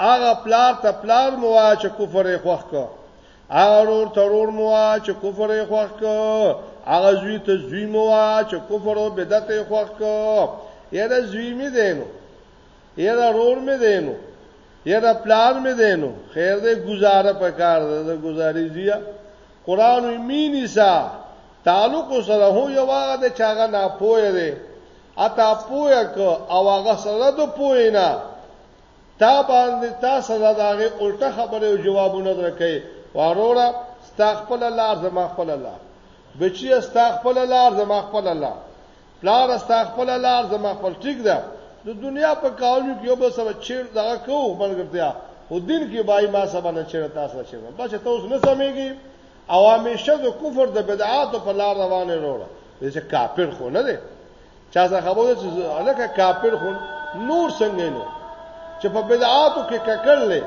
هغه پلار ته پلار مو وا چې کفر یې خوښ کو هغه ورور ته ورور مو وا چې کفر یې خوښ کو هغه زوی ته زوی مو وا چې کفر او بدعت یې خوښ کو یره زوی می دینو یره ورور می دینو یره پلار می دینو خیر دې گزاره پکار ده گزارې زیه قران مینی سا تعلق سره هو یو هغه د چاغه نه پوهه دی اته پوهه ک او هغه سره د پوهه نه تا باندې تا سره داغه الټه خبره او جوابونه درکې وروړه ستا خپل الله زما خپل الله بچی ستا خپل الله زما خپل الله پلار ستا خپل الله زما خپل ټیک ده د دنیا په کارونو کې یو بل سره چیر دا کوو ملګرتیا او دین کې بای ما سبا نه چیر تاسو چیر بچ ته اوس نه سمېږي او همیشه د کفر د بدعات په لار روانه وروړه چې کافر خو نه دی چا څه خبره چې الکه کافر خو نور څنګه نو چې په بدعاتو کې ککړلې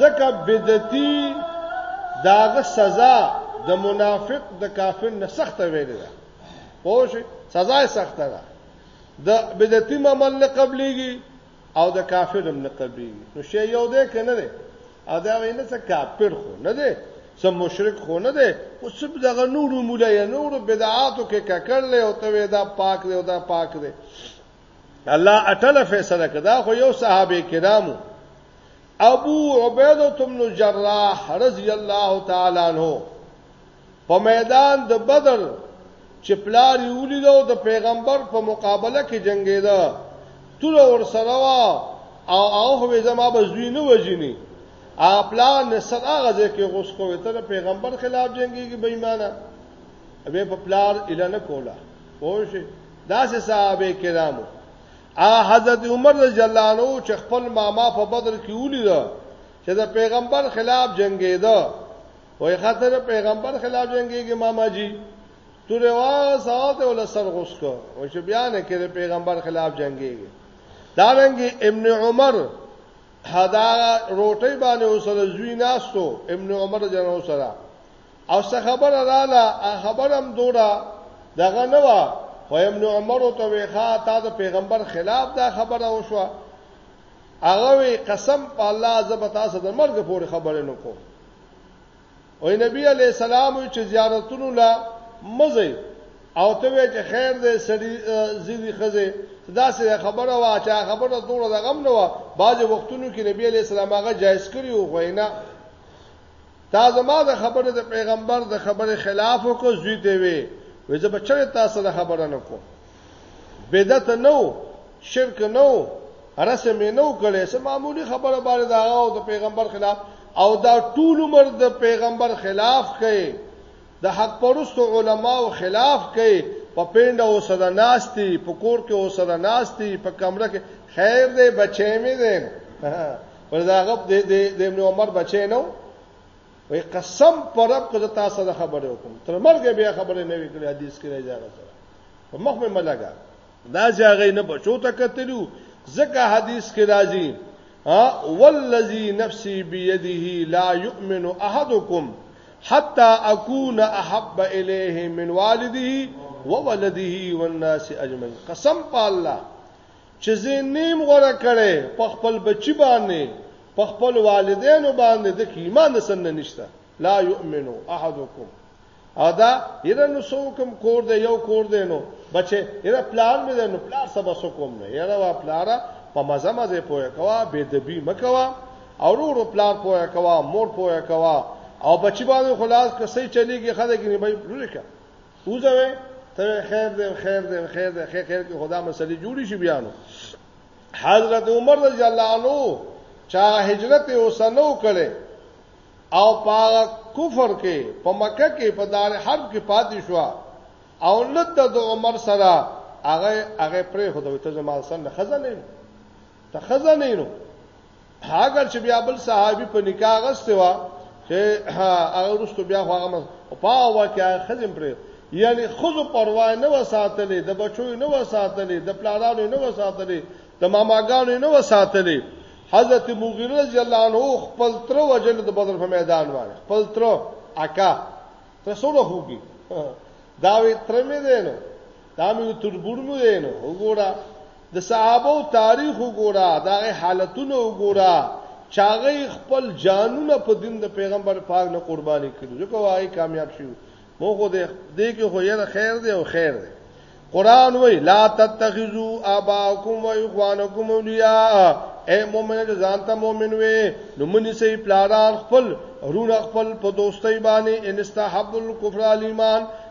ځکه بدعتي داغه سزا د منافق د کافر نه سخته ویل ده پوه سزا یې سخته ده د بدعتي عمل نه قبليږي او د کافر هم نه قبليږي نو شی یو دی کنه ادا وینه څه کافر خو نه دی سم مشرک خو نه دی او سب دغه نور مولا یا نور بدعاتو کې ککړ له او ته دا پاک دی او دا پاک دی الله اټل فیصله کړه خو یو صحابه کرامو ابو عبیده بن جراح رضی الله تعالی عنہ په میدان د بدر چې پلار یې ولیدو د پیغمبر په مقابله کې جنگیده تور ور سره وا او او هو زما بزوی نه وجنی ا پلان نصر هغه ځکه غوس کوي تر پیغمبر خلاف جنگيږي بې ایمانه به په پلان اعلان کولا پوه شي دا سه صحابه کرامو ا حضرت عمر رضی الله عنه چې خپل ماما په بدر کې ولید چې د پیغمبر خلاف جنگیده وای خاطر پیغمبر خلاف جنگيږي ماما جی تو روا ساته ول سر غوس کو او چې بیان کړي پیغمبر خلاف جنگيږي دارنګي ابن عمر حدا روټي باندې وسره زوی ناستو ابن عمر جنو سره او څه خبر رااله خبرم دوړه دغه نه وا خو ابن عمر ته ویخا تا د پیغمبر خلاف دا خبره وشوه هغه قسم په الله زبتا سره مرګ پورې خبره نکوم او نبی علی السلام چې زیارتونو لا مزه او ته وې چې خیر دې سړي زیدي خزه دا سه خبره وا چې خبره دوړه د غم نه وا بعض وختونو کې نبی علی السلام هغه جایز کړی او غوینا تا زما د خبره د پیغمبر د خبره خلاف وکړ زوی دی وی وځه بچره تاسو د خبره نه کو بدعت نه و شرک نه و رسم نه و کړي سه معمولی خبره باندې دا او د پیغمبر خلاف او دا ټول عمر د پیغمبر خلاف کوي د حق پرست علماو خلاف کوي په پینډه او صدا ناشتي په کور کې او صدا ناشتي په کمره کې خیر دې بچې مې دې پر دا غب دې دې ابن عمر بچې نو وای قسم پر رب که زه تاسو سره خبرې وکم تر مرګ بیا خبرې نه وکړې حدیث کې راځي هغه سره په مخ مې ملګا دا ځای نه بچو ته کتلو ځکه حدیث کې راځي ها والذي نفسي بيده لا يؤمن احدكم حتى اكون احب اليه من والده وولده والناس اجمعين قسم په الله چې زه نیم غوړه کړي په خپل بچی باندې په خپل والدینو باندې د ایمان د سن نشته لا یؤمنو احدکم ادا یره نو سو کوم کور دی یو کور دی نو بچي یره پلان مې نو پلان سبا سو کوم نه یره وا پلاره په مزه مزه پوهه کوا به دبی مکوا او ورو پلان پوهه کوا مور پوهه کوا او بچی باندې خلاص کسې چلیږي خدای کې نه به لوري کا وځوي ته خیر دې خیر دې خیر دې خیر خیر کې خدا مسلې جوړی شي بیانو حضرت عمر رضی الله عنه چا هجرت اوسنو کړي او پاغه کفر کې په مکه کې په دار حرب کې پاتې شو او لته د عمر سره هغه هغه پرې خدای ته زما سره خزانه ته خزانه نو هغه چې بیا بل صحابي په نکاح غسته و چې هغه رستو بیا خو هغه په واقعا خزم پر یعنی خزو پروا نه وساتلې د بچو نه وساتلې د پلارانو نه وساتلې د ماماګانو نه وساتلې حضرت مغیره رضی الله عنه خپل تر وجل د بدر په میدان باندې خپل تر اکا ته سره هوګي دا وی تر مې دینو دا مې تربورمو دی نو وګوره د صحابه او تاریخ وګوره دا حالتونه وګوره چاغه خپل جانونه په دین د پیغمبر پاک نه قرباني کړي ځکه وايي کامیاب شي مو خو دې کې خو یې خیر دی او خیر دی قران وای لا تتخذوا اباکم و اخوانکم اولیاء اے مومن چې ځان ته مومن وې نو منی سي پلاران خپل رونه خپل په دوستۍ باندې انستحب الکفر الیمان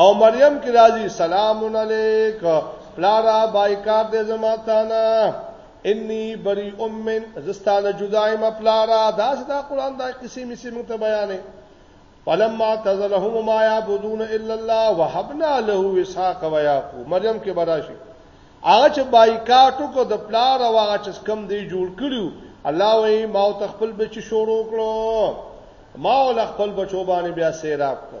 او مریم کی راځي سلام علیک پلارا بایکار دې زما تانا انی بری امن زستانه جدای ما پلارا دا ستا قران دا قسم می سم ته بیانې فلما تزلهم ما يعبدون الا الله وهبنا له اسحاق ويعقوب مریم کې براشي هغه چې بایکاټو کو د پلار او هغه چې کم دی جوړ کړیو الله وې ما او تخپل بچ شروع کړو ما ول خپل بچو باندې بیا سیراب کړو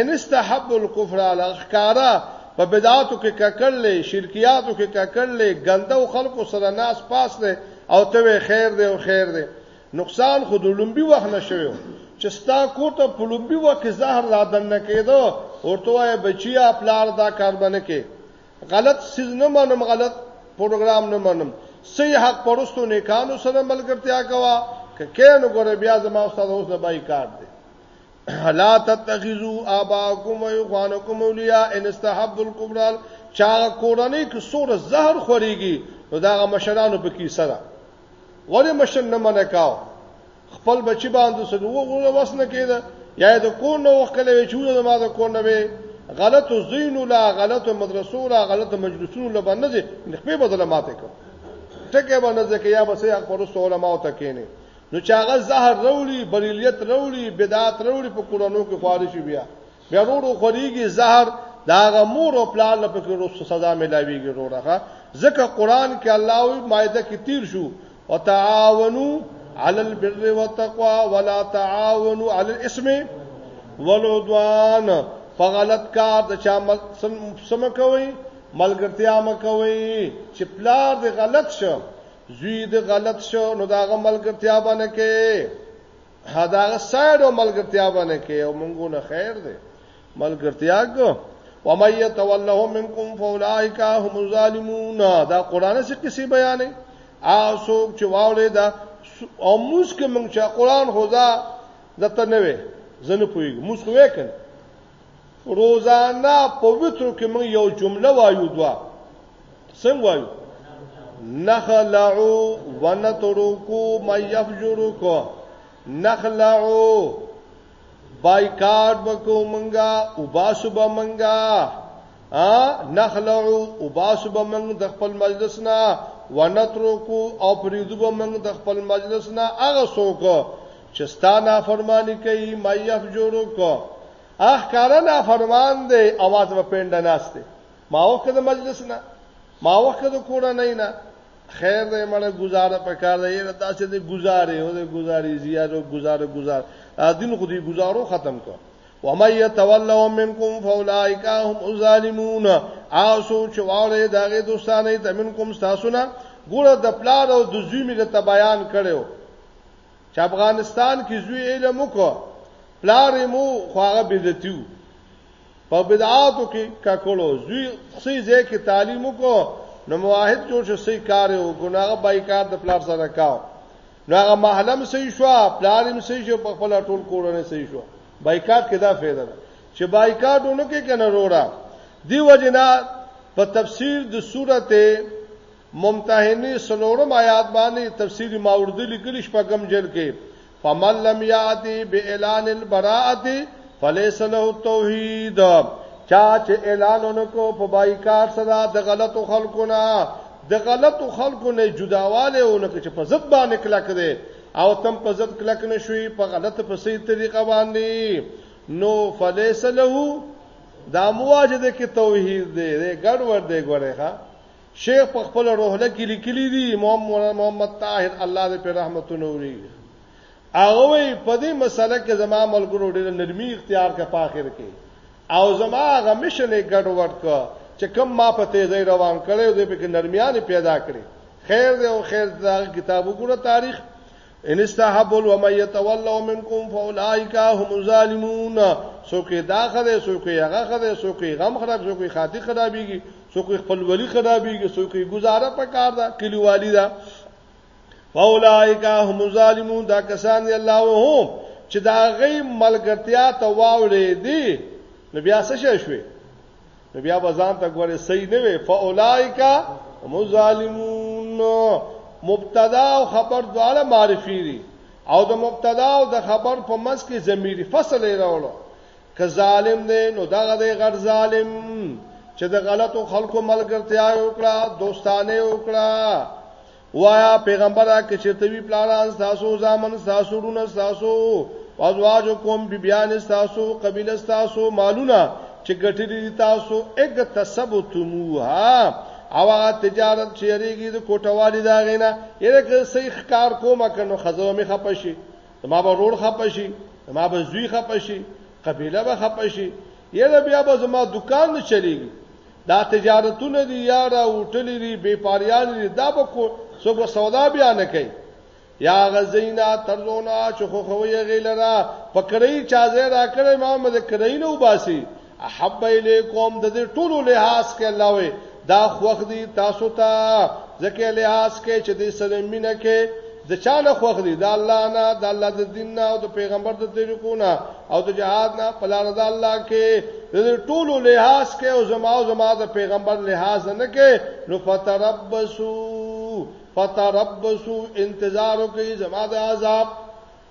ان استحب الكفر على الخکارا په بدعاتو کې ککړلې شرکیاتو کې ککړلې ګنده او خلکو سره ناس پاس دی او ته خیر دی او خیر دی نقصان خود لومبي وخت نشوي چې ستا کوته په لومبي وخت کې زهر را دننه کېدو ورته وای بچیا پلار دا کار باندې کې غلط سیز نه منم غلط پروګرام نه منم صحیح حق پرستو نیکانو سره ملګرتیا کوا که کین ګوره بیا زما استاد اوس نه بای کار دی لا تتخذوا اباكم واخوانكم اولیاء ان استحبوا الكبرى چا کورنۍ کې سور زهر خوريږي نو دا مشرانو په کې سره ولې مشر نه منه کاو خپل بچی باندې سره وګوره وسنه کېده یا د کور نو وکړې چې وځه ما د کور نه وي غلط زین لا غلط مدرسو لا غلط مجلسونو لا باندې دې خپل بدله ماته کو ټکه باندې ځکه یا بسې خپل سوال ما ته کېنه نو چې هغه زهر وروړي بریلیت وروړي بدعت وروړي په قرانو کې خواري شي بیا بیا وروړو خوريږي زهر دا غمور او پلان له پکې روسو سزا ملاويږي وروړه ځکه قران کې الله او مائده کې تیر شو او تعاونو علی البر والتقوا ولا تعاونو علی الاسم والعدوان فغلط کار د چا سم کوي ملګرتیا مکوي چې پلار دې غلط شو زوی د غلط شو نو دا غ ملګرتیا باندې کې دا غ سایډو ملګرتیا باندې کې او مونږ نه خیر دی ملګرتیا کو ومن يتولهم منكم فاولئک هم الظالمون دا قران څخه کسی بیانې او څوک چې واولې دا او موږ کې موږ چې قران خدا دته نه وي زنه پوي موږ خو وکړ روزانه په وترو کې موږ یو جمله وایو دوه څنګه وایو نخلعو ونترکو ما یفجرکو نخلعو بایکاټ وکړو مونږه او باسو به مونږه ا نخلعو او باسو به مونږ د خپل مجلس نه ونترکو او پریدو به مونږ د خپل مجلس نه هغه څوک چې ستانه فرمانی کوي ما یفجرکو اخ کارا نا فرمان دی اواز و پینډه ناشته ما وخت د مجلس نه ما وخت د کورنۍ نه خیر دې مړه گزاره پکار دی یره داسې دې گزارې او دې گزارې زیات او گزاره گزار دین خو دې گزارو ختم کو ومن يتولوا منكم فاولئك هم الظالمون آسو چواله داغه دوستانه ته منکم تاسونا ګوره د پلار او د زوی مل ته بیان کړو چې افغانستان کې زوی علم وکړو پلار مو خواغه بدتیو په بدعاتو کې ککړو زوی خسي ځای کې تعلیم وکړو نو مواحد جوړ شو سي کار یو ګناغه بایکاټ د پلار سره کاو نو هغه محلم سي شو پلار هم سي شو په خپل ټول کورنۍ سي شو بایکاټ کې دا فایده ده چې بایکاټ ونه کې کنه وروړه دی وجنا په تفسیر د سورته ممتحنه څلورم آیات باندې تفسیر ماوردی لیکلی شپږم جلد کې فمن لم یاتی باعلان البراءه فلیس له التوحید چا چې اعلانونه کو په بایکار سره د غلطو خلکو نه د غلطو خلکو نه جداواله اونکه چې په ضد باندې کلک دی او تم په ضد کلک نشوي په غلط په صحیح طریقه باندې نو فلیس له دا مواجده کې توحید دی ګډ ور دی ګوره ښا شیخ په خپل روحله کې لیکلي دي محمد طاهر الله دې په رحمتونو وري هغه په دې مسله کې زما ملګرو ډېر نرمي اختیار کړه په اخر کې او زما هغه مشن یې ګډ وډ کړ چې کم ما په تیزی روان کړو دې په کې نرمیانه پیدا کړې خیر دې او خیر دا کتاب وګوره تاریخ ان استحبوا ومن يتولوا منكم فاولئك هم الظالمون سوکې دا خره سوکې هغه خره سوکې غم خراب سوکې خاطی خرابېږي سوکې خپل ولی خرابېږي سوکې گزاره په کار ده کلیوالي ده فاولائک هم الظالمون دا کسان دی الله وهم چې دا غي ملګرتیا ته واولې دي نو بیا څه شوي نو بیا بزان ته ګوره صحیح نه وي فاولائک مظالمون مبتدا او خبر دواړه معرفي دي او د مبتدا او د خبر په منځ کې ضمیر فصل یې راوړو که ظالم دی نو دغه دی غټ ظالم چې د غلطو خلکو ملګرتیا وکړه دوستانه وکړه وایا پیغمبره که چرته وی پلاران تاسو ځامن تاسو رونه تاسو ازواج کوم بیبیان تاسو قبیله تاسو مالونه چې ګټلې دي تاسو اګ تثبتموها او هغه تجارت چې ریږي د کوټوالي دا غینا یره که صحیح ښکار کومه کنو خزو می خپشي ما به روړ خپشي ما به زوی خپشي قبيله به خپشي یره بیا به زما دکان نه چلیږي دا تجارتونه دي یاره هوټلې دي بیپاریان دي دا به کو څوک سودا بیا نه کوي یا غزینا ترزونا چې خو خوې غیلرا پکړی چا زه را کړې ما مده کړی نو باسي احب الیکم د دې ټولو لحاظ کې الله وي دا خوخ دي تاسو ته ځکه لحاظ کې چې دې سره مینه کې د چا نه خوښ دي د الله نه د الله د دین نه او د پیغمبر د طریقو نه او د جهاد نه په لار د الله کې د ټولو لحاظ کې او زما او زما د پیغمبر لحاظ نه کې نو فتربسو فتربسو انتظار کوي زما د عذاب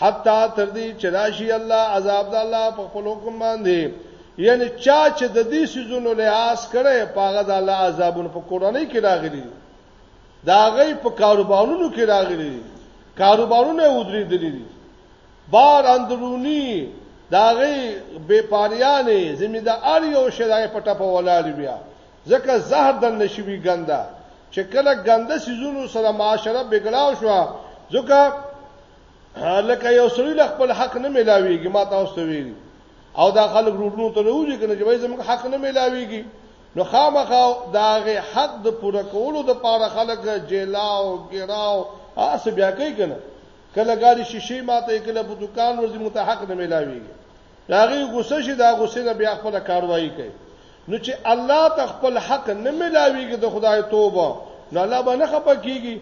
حتا تر دې چې راشي الله عذاب د الله په خپل حکم باندې یعنی چا چې د دې سيزونو لحاظ کړي پاغه د الله عذابونو په قرآني کې راغلي دا غي په کاروبارونو کې راغلي کاروبارونه ودرې دي بار اندرونی دا غي بے پاریانه زمي دا ار یو شدای په ټپه ولاړ بیا ځکه زهر د نشوي ګنده چې کله ګنده سيزونو سره معاشره بګړاو شو ځکه لکه یو سړی له خپل حق نه ملاويږي ما تاسو ته ویلي او دا خلک روډونو ته وروځي کنه چې وای زموږ حق نه ملاويږي نو خامخا داغه حق د پوره کولو د پاره خلک جیلاو ګراو اس بیا کوي کنه کله ګاډي شیشې ماته کله په دکان ورځي متحق نه ملاويږي داغه غوسه شي دا غوسه نه بیا خپل کاروایی کوي نو چې الله ته خپل حق نه ملاويږي د خدای توبه نو الله به نه خپه کیږي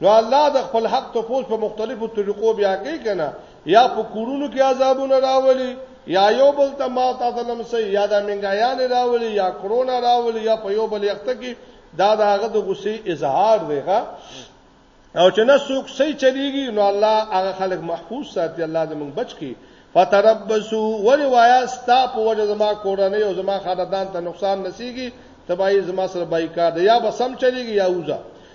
نو الله د خپل حق ته پوس په مختلفو طریقو بیا کوي کنه یا په کورونو کې عذابونه راولي یا یو بل ته ما تاسو لم سي یا د منګایان راولي یا کرونا راولي یا په یو بل یخته کې دا داغه د غصې اظهار دیغه او چې نه څوک سي چلیږي نو الله هغه خلک محفوظ ساتي الله دې موږ بچ کړي فتربسو ولی وایا ستا په وجه زما کورنۍ او زما خاندان ته نقصان نسیږي تبای زما سره بایکار دی یا بسم چلیږي یا وځه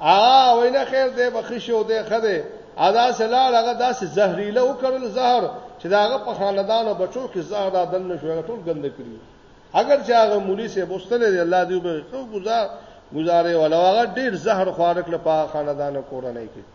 هغه وینا خیر دی بخښي او دی خده ادا سلال هغه داسې زهريله وکړل زهر چې داغه په خاندان او بچو کې زهر را دن نشو هغه ټول ګند کړی اگر چې هغه مولوی سه بوستله دی الله دې وبخښو گزار گزارې ولا هغه ډیر زهر خوارک لپاره خاندان کورنۍ کې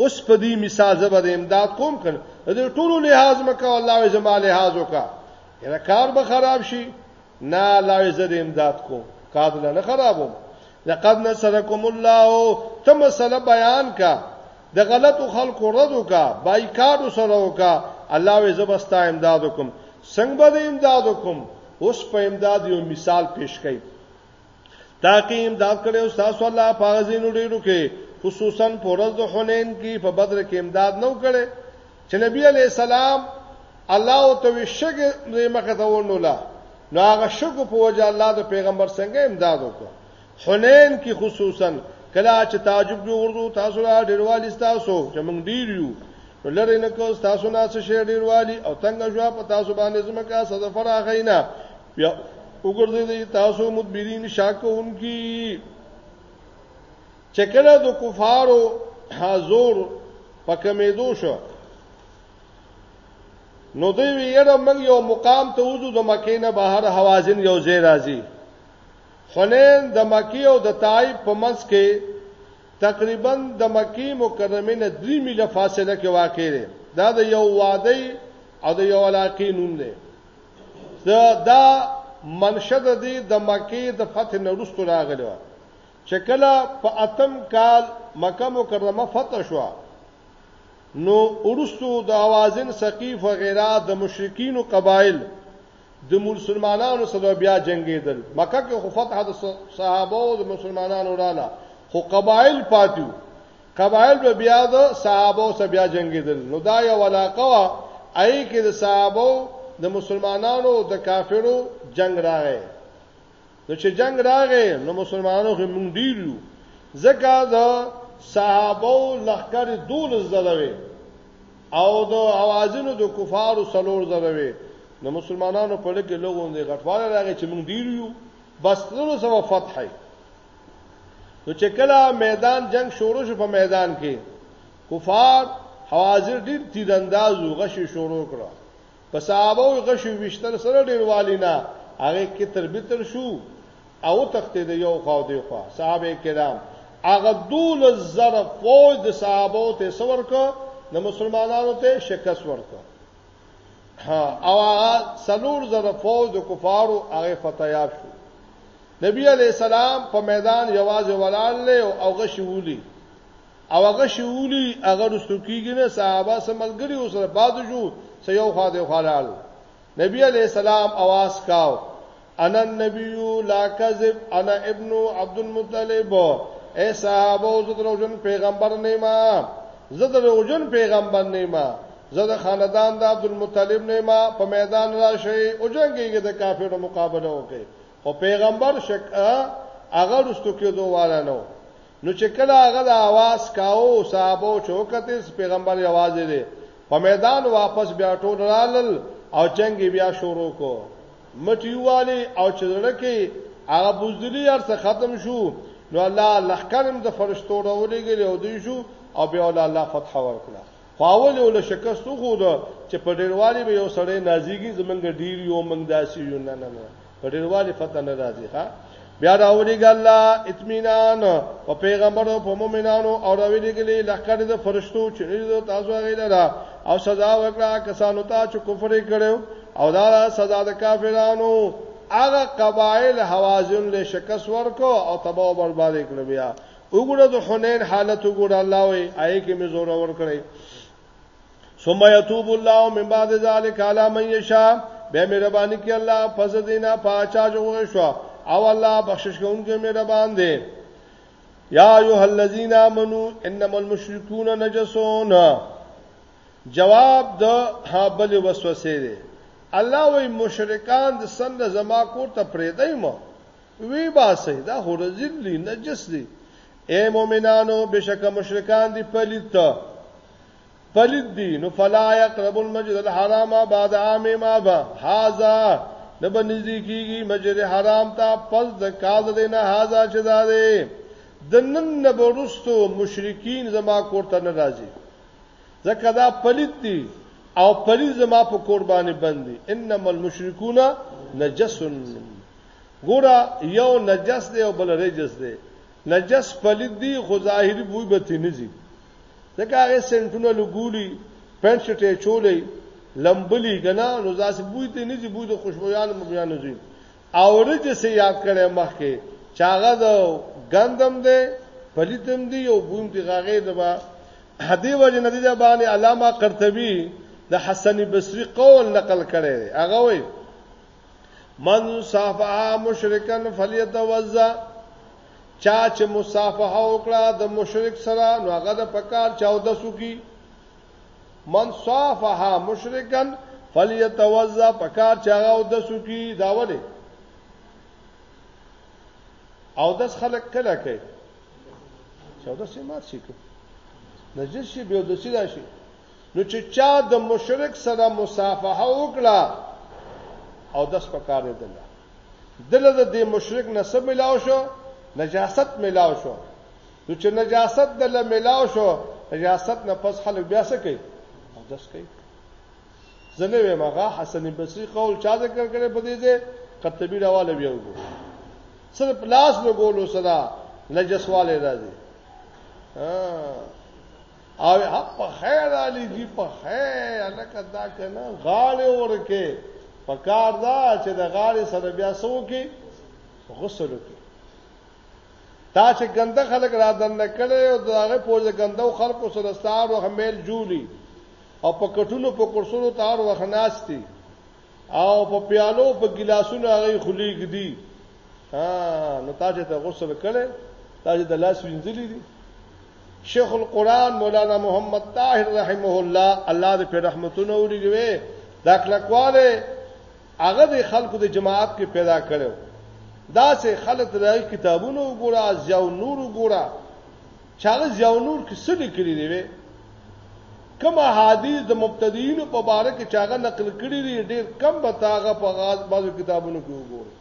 اوس په دې مثال زبر امداد کوم کړ دې ټولو لحاظ مکه الله یې زما لحاظ وکا یره کار به خراب شي نه الله یې زده امداد کوم کار نه خرابو لقد نصرکم الله ته مسله بیان کا د غلطو خلکو رد وکا بایکاټ سره وکا الله یې زبستا امداد وکم څنګه به امداد وکم اوس په امداد یو مثال پیش کړي تاکي امداد کړي او تاسو الله پاغه زینو ډیرو کې خصوصا پورز د حنین کې په بدر کې امداد نو کړي چې نبی علی السلام الله او تو شګ مخه ته ونولا نو هغه شګ په وجه الله د پیغمبر څنګه امداد وکړ حنین کې خصوصا کله چې تعجب جو ورته تاسو را ډیروال تاسو چې موږ ډیر یو لری نه کو تاسو نه څه شی ډیروالي او تنگ شو په تاسو باندې زمکه صدفر اخینا بیا وګرځي دي تاسو مدبرین شاکونکي چکله د کفارو حضور پکمې دو شو نو دوی ویره موږ یو مقام ته وځو د مکې نه بهر حوازن یو ځای راځي حنین د مکی او د طائف په منځ کې تقریبا د مکی مکرمه نه 3 میله فاصله کې واقع دی دا د یو وادي او د یو علاقې نوم دی دا دا منشد دی د مکه د فتح نورستو راغلی و چې کله په اتم کال مکه مکرمه فتح شو نو ورستو د اوازن سقيف وغيرها د مشرکین او قبایل د مسلمانانو سره بیا جنگیدل مکه کې خو فتح د صحابه او د مسلمانانو رااله خو قبایل پاتیو قبایل به بیا د صحابه سره بیا جنگیدل نو دا یو علاقه وا ای کې د صحابه د مسلمانانو د کافرو جنگ راغی نو چې جنگ راغی نو مسلمانانو هم مونږ دیلو ځکه د صحابه لخر دول زلوي او د اوازونو د کفارو سلور زلوي نو مسلمانانو په لکه لوګون دی غټواله راغی چې مونږ دیلو بس نو سبا فتحه نو چې کله میدان جنگ شروع شو په میدان کې کفار حواضر ډیر تیر انداز او غشي شروع کړه په صحابه او غشي وشتل سره ډیر والینا هغه کې تر بتر شو او تختې د یو خو دی خو صحابه کرام هغه دول زر فوج د صحابه ته سور کو د مسلمانانو ته شکست ورکړه او هغه سلور زره فوج د کفارو هغه فتحیاب شو نبی علی السلام په میدان یوازې ولاړ له او هغه شوولی او هغه شوولی هغه رسو کیږي نه صحابه سملګری او سره باد شو سيو خاده خلال نبی علی السلام आवाज کاو انا النبی لا کذب انا ابن عبد المطلب اے صحابه زه دروژن پیغمبر نه ما زه دروژن پیغمبر نه ما زه د خاندان د عبد المطلب نه ما په میدان راشي او جنگيږي د کافرو مقابله وکړي خو پیغمبر شک هغه رستو کېدو والا نو نو چې کله هغه د आवाज کاو صحابه چوکته پیغمبر आवाज دی په میدان واپس بیا ټول رالل او جنگ بیا شروع کو مټی والی او چې زړه کې هغه بوزدلی هر څه ختم شو نو الله لخرم د فرشتو راولېګل او دوی شو او بیا ول الله فتح ورکړه خو اول ول شکست خو ده چې په ډیروالی به یو سړی نازیږي زمونږ ډیر یو موږ داسې یو نه نه په ډیروالی فتح نه راځي ها بیا راولېږه الله اطمینان په پیغمبر او په مؤمنانو او راولېږلې لخر د فرشتو چې نه تاسو هغه لره او سزا وکړه کسانو ته چې کفر کړو او دا سزا د کافرانو هغه قبایل حوازن له شکست ورکو او تباہ او برباد کړو بیا وګوره د حنین حالت وګوره الله وي آی کې مزور ور کړی ثم يتوب الله من بعد ذلك على من يشاء به مهرباني کوي الله پس دینه پاچا جوړ شو او الله بخشش کوونکی مهربان دی یا ایه الذین آمنو انما المشركون نجسون جواب د هابل وسوسه دی الله وی مشرکان د سند زما کور ته پریدای مو وی باسه دا هرزل نجس دی اے مؤمنانو بشک مشرکان دی پلیت پلیت دی نو فلا یقرب المسجد الحرام بعد عام ما با هاذا نو بنزی کیږي مسجد حرام ته پس د کال دینه هاذا چې داري د نن نبرستو مشرکین زما کور ته نه راځي ځکه دا پلیت دی او پلیت زما په قرباني بندي انما المشرکون نجسن ګوره یو نجس دی او بل رجس دی نجس پلید دی خو ظاهری بوی به تی نزی ځکه هغه سنټونه لګولی پنټ شټه چولې لمبلی غنا نو ځاس بوی ته نه دی بوی د خوشبویان مبیان دی او رج سه یاد کړي مخکې چاغه د غندم دی پلیتم دی او بویم دی غاغې دبا هدی وجه ندی د باندې علامه قرطبی د حسن بصری قول نقل کړي هغه وایي من صافه مشرکن فلیتوزا چا چې مصافحه وکړه د مشرک سره نو هغه د پکار چاو د سکی من صافه مشرکن فلیتوزا پکار چاو د سکی داوله او داس خلک کله کوي چاو د سیمات شي کوي نجس شي به د سیدا شي نو چې چا د مشرک سره مصافحه وکړه او د سپکاره دله دله د دې مشرک نسب ملاو شو نجاست ملاو شو نو چې نجاست دله ملاو شو نجاست نه پس خلک بیا څه کوي او داس کوي زنه وې مغه حسن بصری قول چا ذکر کړي په دې ځای قطبی راواله بیا وګورئ صرف لاس لګولو سره نجسواله راځي ها او حق په خیر علی جی په خیر الکه دا کنه غاړه ورکه پکار دا چې د غاړې سره بیا سو کې غسل وکړي تا چې ګنده خلک را دننه کړي او داغه پوجا ګنده خلکو سره ستار او همیل جوړي او په کټونو په کرسونو تار وخناستي او په پیالو په ګلاسونو هغه خلیګ دي ها نو تا چې ته غسل کړي تا چې د لاس وینځلې دي شیخ القرآن مولانا محمد طاهر رحمه الله الله دې په رحمتونو ولګوي دا کلکواله هغه د خلکو د جماعت کې پیدا کړو دا سه خلک د کتابونو وګوره ځاو نور وګوره چاله ځاو نور کې څه لیکلي دی وي کما حدیث د مبتدیینو په باره کې چاغه نقل کړی دی ډیر کم به تاغه په غاز بازو کتابونو کې وګوره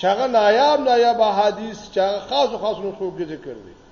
چاغه نایاب نایاب حدیث چاغه خاص خاص نسخو کې ذکر دی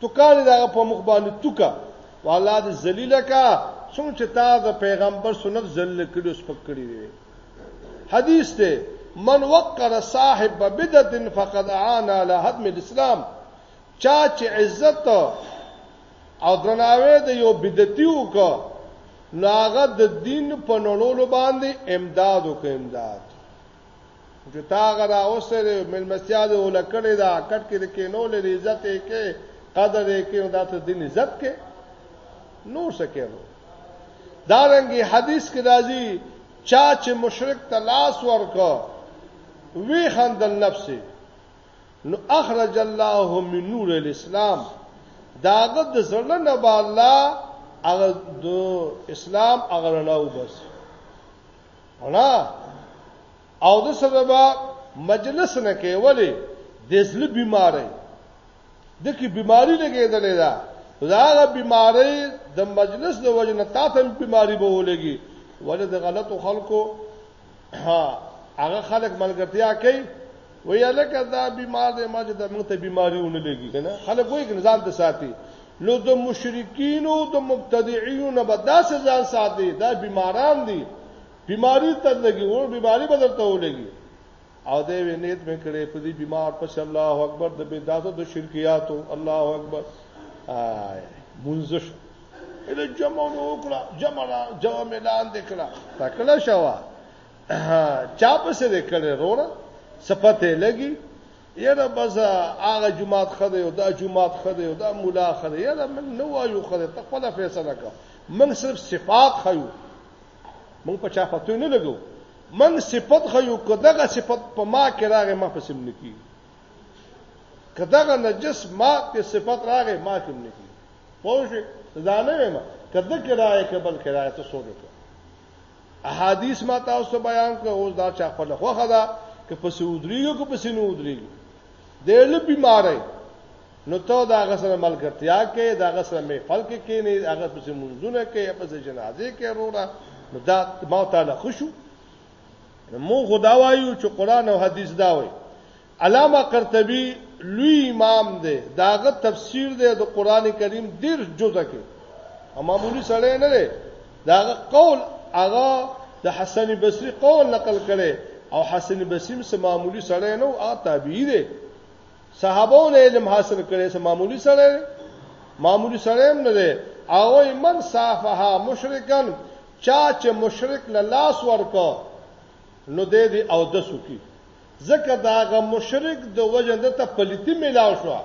توکان دا په مخ باندې توکا والله دې ذلیل کا څنګه چې تا د پیغمبر سنت ذلیل کړي اوس پک کړی دی حدیث ته من وقر صاحب بدعت فقد اعان على هدم الاسلام چا چې عزت او درناوی د یو بدعتي وکړه نو هغه د دین په نړولو باندې امداد وکړ امداد چې تا هغه راوستی دی، مېلمستیا دې اوله کړې ده، کټ کې دې کېنولی دی، عزت یې کړې، قدر یې کړې، نو دا ته دین عزت کړې؟ نور څه کړې نو؟ دا رنګې حدیث کې راځي چا چې مشرک ته لاس ورکړ وی خندل نفس نو اخرج الله من نور الاسلام داغه د زړه نه با الله هغه د اسلام هغه نه وبس نه او د سبب مجلس نه کې ولی د زړه بیماری د کی بیماری لګېدلې ده داغه بیماری د مجلس د وجه نه تاسو بیماری به ولګي ولې د غلطو خلکو هغه خلک ملګرتیا کوي وی الکه دا بیمار دی ما چې د موږ ته بیماری ونه لګي کنه خلک وایي کنه ځان ته ساتي نو د مشرکین او د مبتدعين به دا سزا ساتي دا بیماران دي بیماری ته لګي او بیماری به درته ولګي او دې وینیت مې کړې په دې بیمار په الله اکبر د بدعاتو د شرکیاتو الله اکبر آی منزش اله جمع نو وکړه جمع جمع ملان دکړه تکړه شوا چا پسې دې کړې روړه سپته لګي یره بس هغه جمعات خده یو دا جمعات خده یو دا مولا خده یره من نو وایو خده ته خپل فیصله کا من صرف صفات خیو من په چا پته نه لګو من صفت خیو کداغه صفت په ما کې راغې ما پسې نه کی کداغه نجس ما په صفت راغې ما کې نه کی پوه شئ ځانه ما کده کې راغې کبل کې راغې ته سوګه احادیث ما تاسو ته بیان کړ اوس دا چا خپل خوخه ده که په سعودریو کو په سینو ودریو د له بیمارۍ نو ته دا غسر ملګرتیا کې دا غسر مې فلک کې نه هغه په منځونه کې په جنازې کې وروړه نو دا ما تعالی خوشو مو خدا وایو چې قران او حدیث دا وایي علامه قرطبي لوی امام دی داغه تفسیر دی د قران کریم ډیر جزء کې معمولی سړی نه دی داغه قول هغه د حسن بصری قول نقل کړي او حسن بصری سم معمولی سړی نه او تابعی دی صحابو نه علم حاصل کړي سم معمولی سړی معمولی سړی نه دی هغه من صافها مشرکان چا چې مشرک لاس ورکو نو دې دې او د سکی ځکه د هغه مشرک د وجه ده ته پلیتی ملاو شو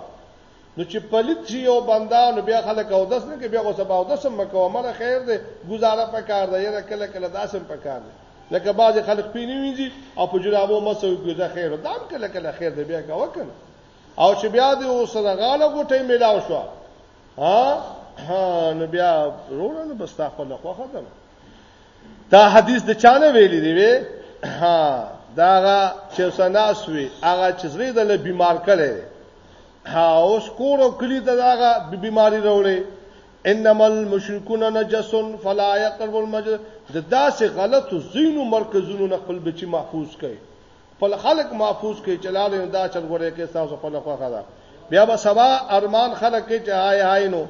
نو چې پلیت شي یو بندا نو بیا خلک او دس نه کې بیا غوسه باو دس مکو مر خیر دی گزاره پکار دی یره کله کله داسم پکار دی لکه بعض خلک پینې وینځي او په جرابو مسو کې دا خیر دا کله کله خیر دی بیا کا وکړ او چې بیا دی او سره غاله غټي ملاو شو ها ها نو بیا روړل بس تا خپل خوخه ده دا حدیث د چانه ویلي دی وی ها داغه چې سناس وی هغه چې زری د بیمار کړي ها اوس کور او کلی ته داغه بیماری راوړي انما المشركون نجس فلا يقربوا المسجد د داسې غلطو زینو مرکزونو نه خپل بچي محفوظ کړي خپل خلک محفوظ کړئ چې لاړې نو دا چل غوړې کې تاسو خپل خوخه ده بیا به سبا ارمان خلک کې چې هاي هاي نو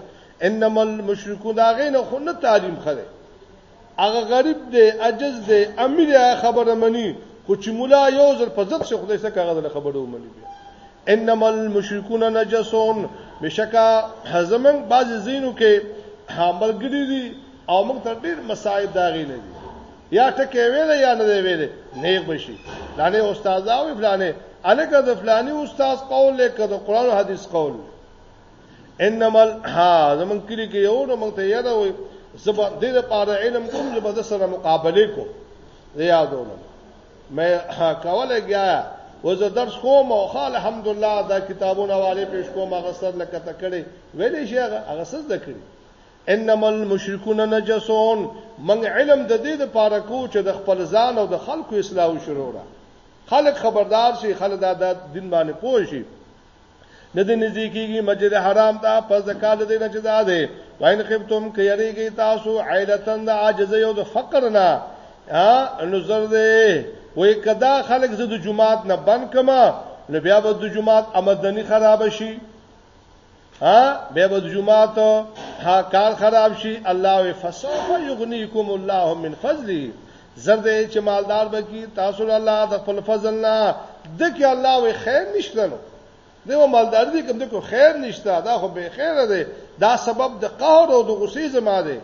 انما المشرکون دا غینه خو نه تعلیم خره هغه غریب دی عجز دی امیر خبره منی خو چې مولا یو ځل په ځد څخه خدای څخه هغه خبره ومني بیا انما المشرکون نجسون بشکا حزمن باز زینو کې حاملګری دي او موږ تر ډیر مصائب داغي نه دي یا ټکی ویل یا نه دی ویل نیک بشي فلانه استاد او فلانه الکه د فلاني استاد قول لیکه د قران او حدیث قول انما ها زمون کلی کې یو نو مونږ ته یاد وي زبر دې لپاره علم کوم چې بده سره مقابله کو یادونه مې کوله گیا و زه درس کوم او خال الحمدلله دا کتابونه والے پیش کوم هغه سر لکه تکړه ویلې شي هغه سز دکړي انما المشرکون نجسون من علم د دې د پاره کو چې د خپل ځان او د خلکو اصلاح شروع را خلک خبردار شي خلک دا د دین باندې پوه شي نه د نزدیکیږي مسجد حرام ته پس د کال دې نه چدا ده وین خفتم کيریږي تاسو عیلتن د عاجز یو د فقر نه ا نظر دې وې کدا خلک زه د جمعات نه بند کما نو بیا به د جمعات آمدنی خراب شي ها به د جمعات ها کار خراب شي الله وي فسوف یغنیکم الله من فضله زرد چې مالدار بکی تاسو الله د خپل فضل نه د کې الله وي خیر نشته نو دیو مالدار دي کوم د کو خیر نشته دا خو به خیر ده دا سبب د قهر او د غصې زما ده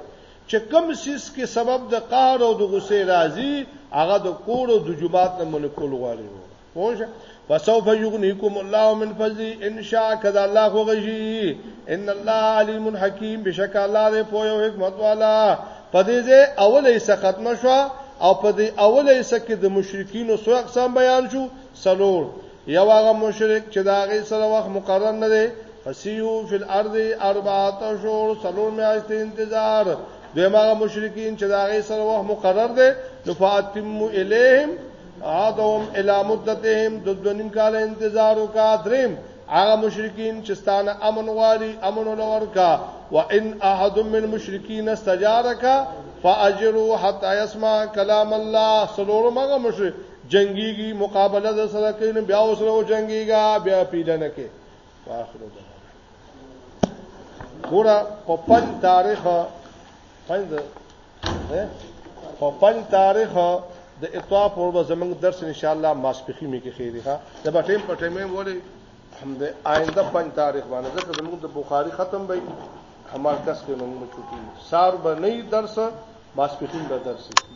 چې کم سیس کې سبب د قهر او د غصې راځي هغه د کور او د جمعات نه منکول غواړي پوجا فسوف یغنیکم الله من فضل ان شاء کذا الله خو غشي ان الله علیم حکیم بشک الله دې پوهه او حکمت والا پدې دې اوله یې ختم شو او پدې اوله یې سکه د مشرکین او سوق سم بیان شو سلور یو هغه مشرک چې دا غي سره وخت مقرر نه دی فسیو فی الارض اربعه شهور سلور میاشتې انتظار دماغه مشرکین چې دا غي سره وخت مقرر دی نو فاتم الیهم عادهم الی مدتهم د دونیم کال انتظار وکا دریم هغه مشرکین چې ستانه امن غواړي امن ولورکا وان احد من مشرکین استجارک فاجروا حتى يسمع كلام الله سلور مغه مشرک جنگيږي مقابله د سره کین بیا وسره جنگيږي بیا پیلنه کې واخره ګوره په پن تاریخ پنځه په پنځ تاریخ د اطاف اور به زمنګ درس ان شاء الله ماسپخی می کې خېری ها د بټیم پټیم ولې هم د آینده پنځ تاریخ باندې ځکه زموږ د بخاری ختم وي همار کس کې نوم چوکي سار به نه درس ماسپخین به درس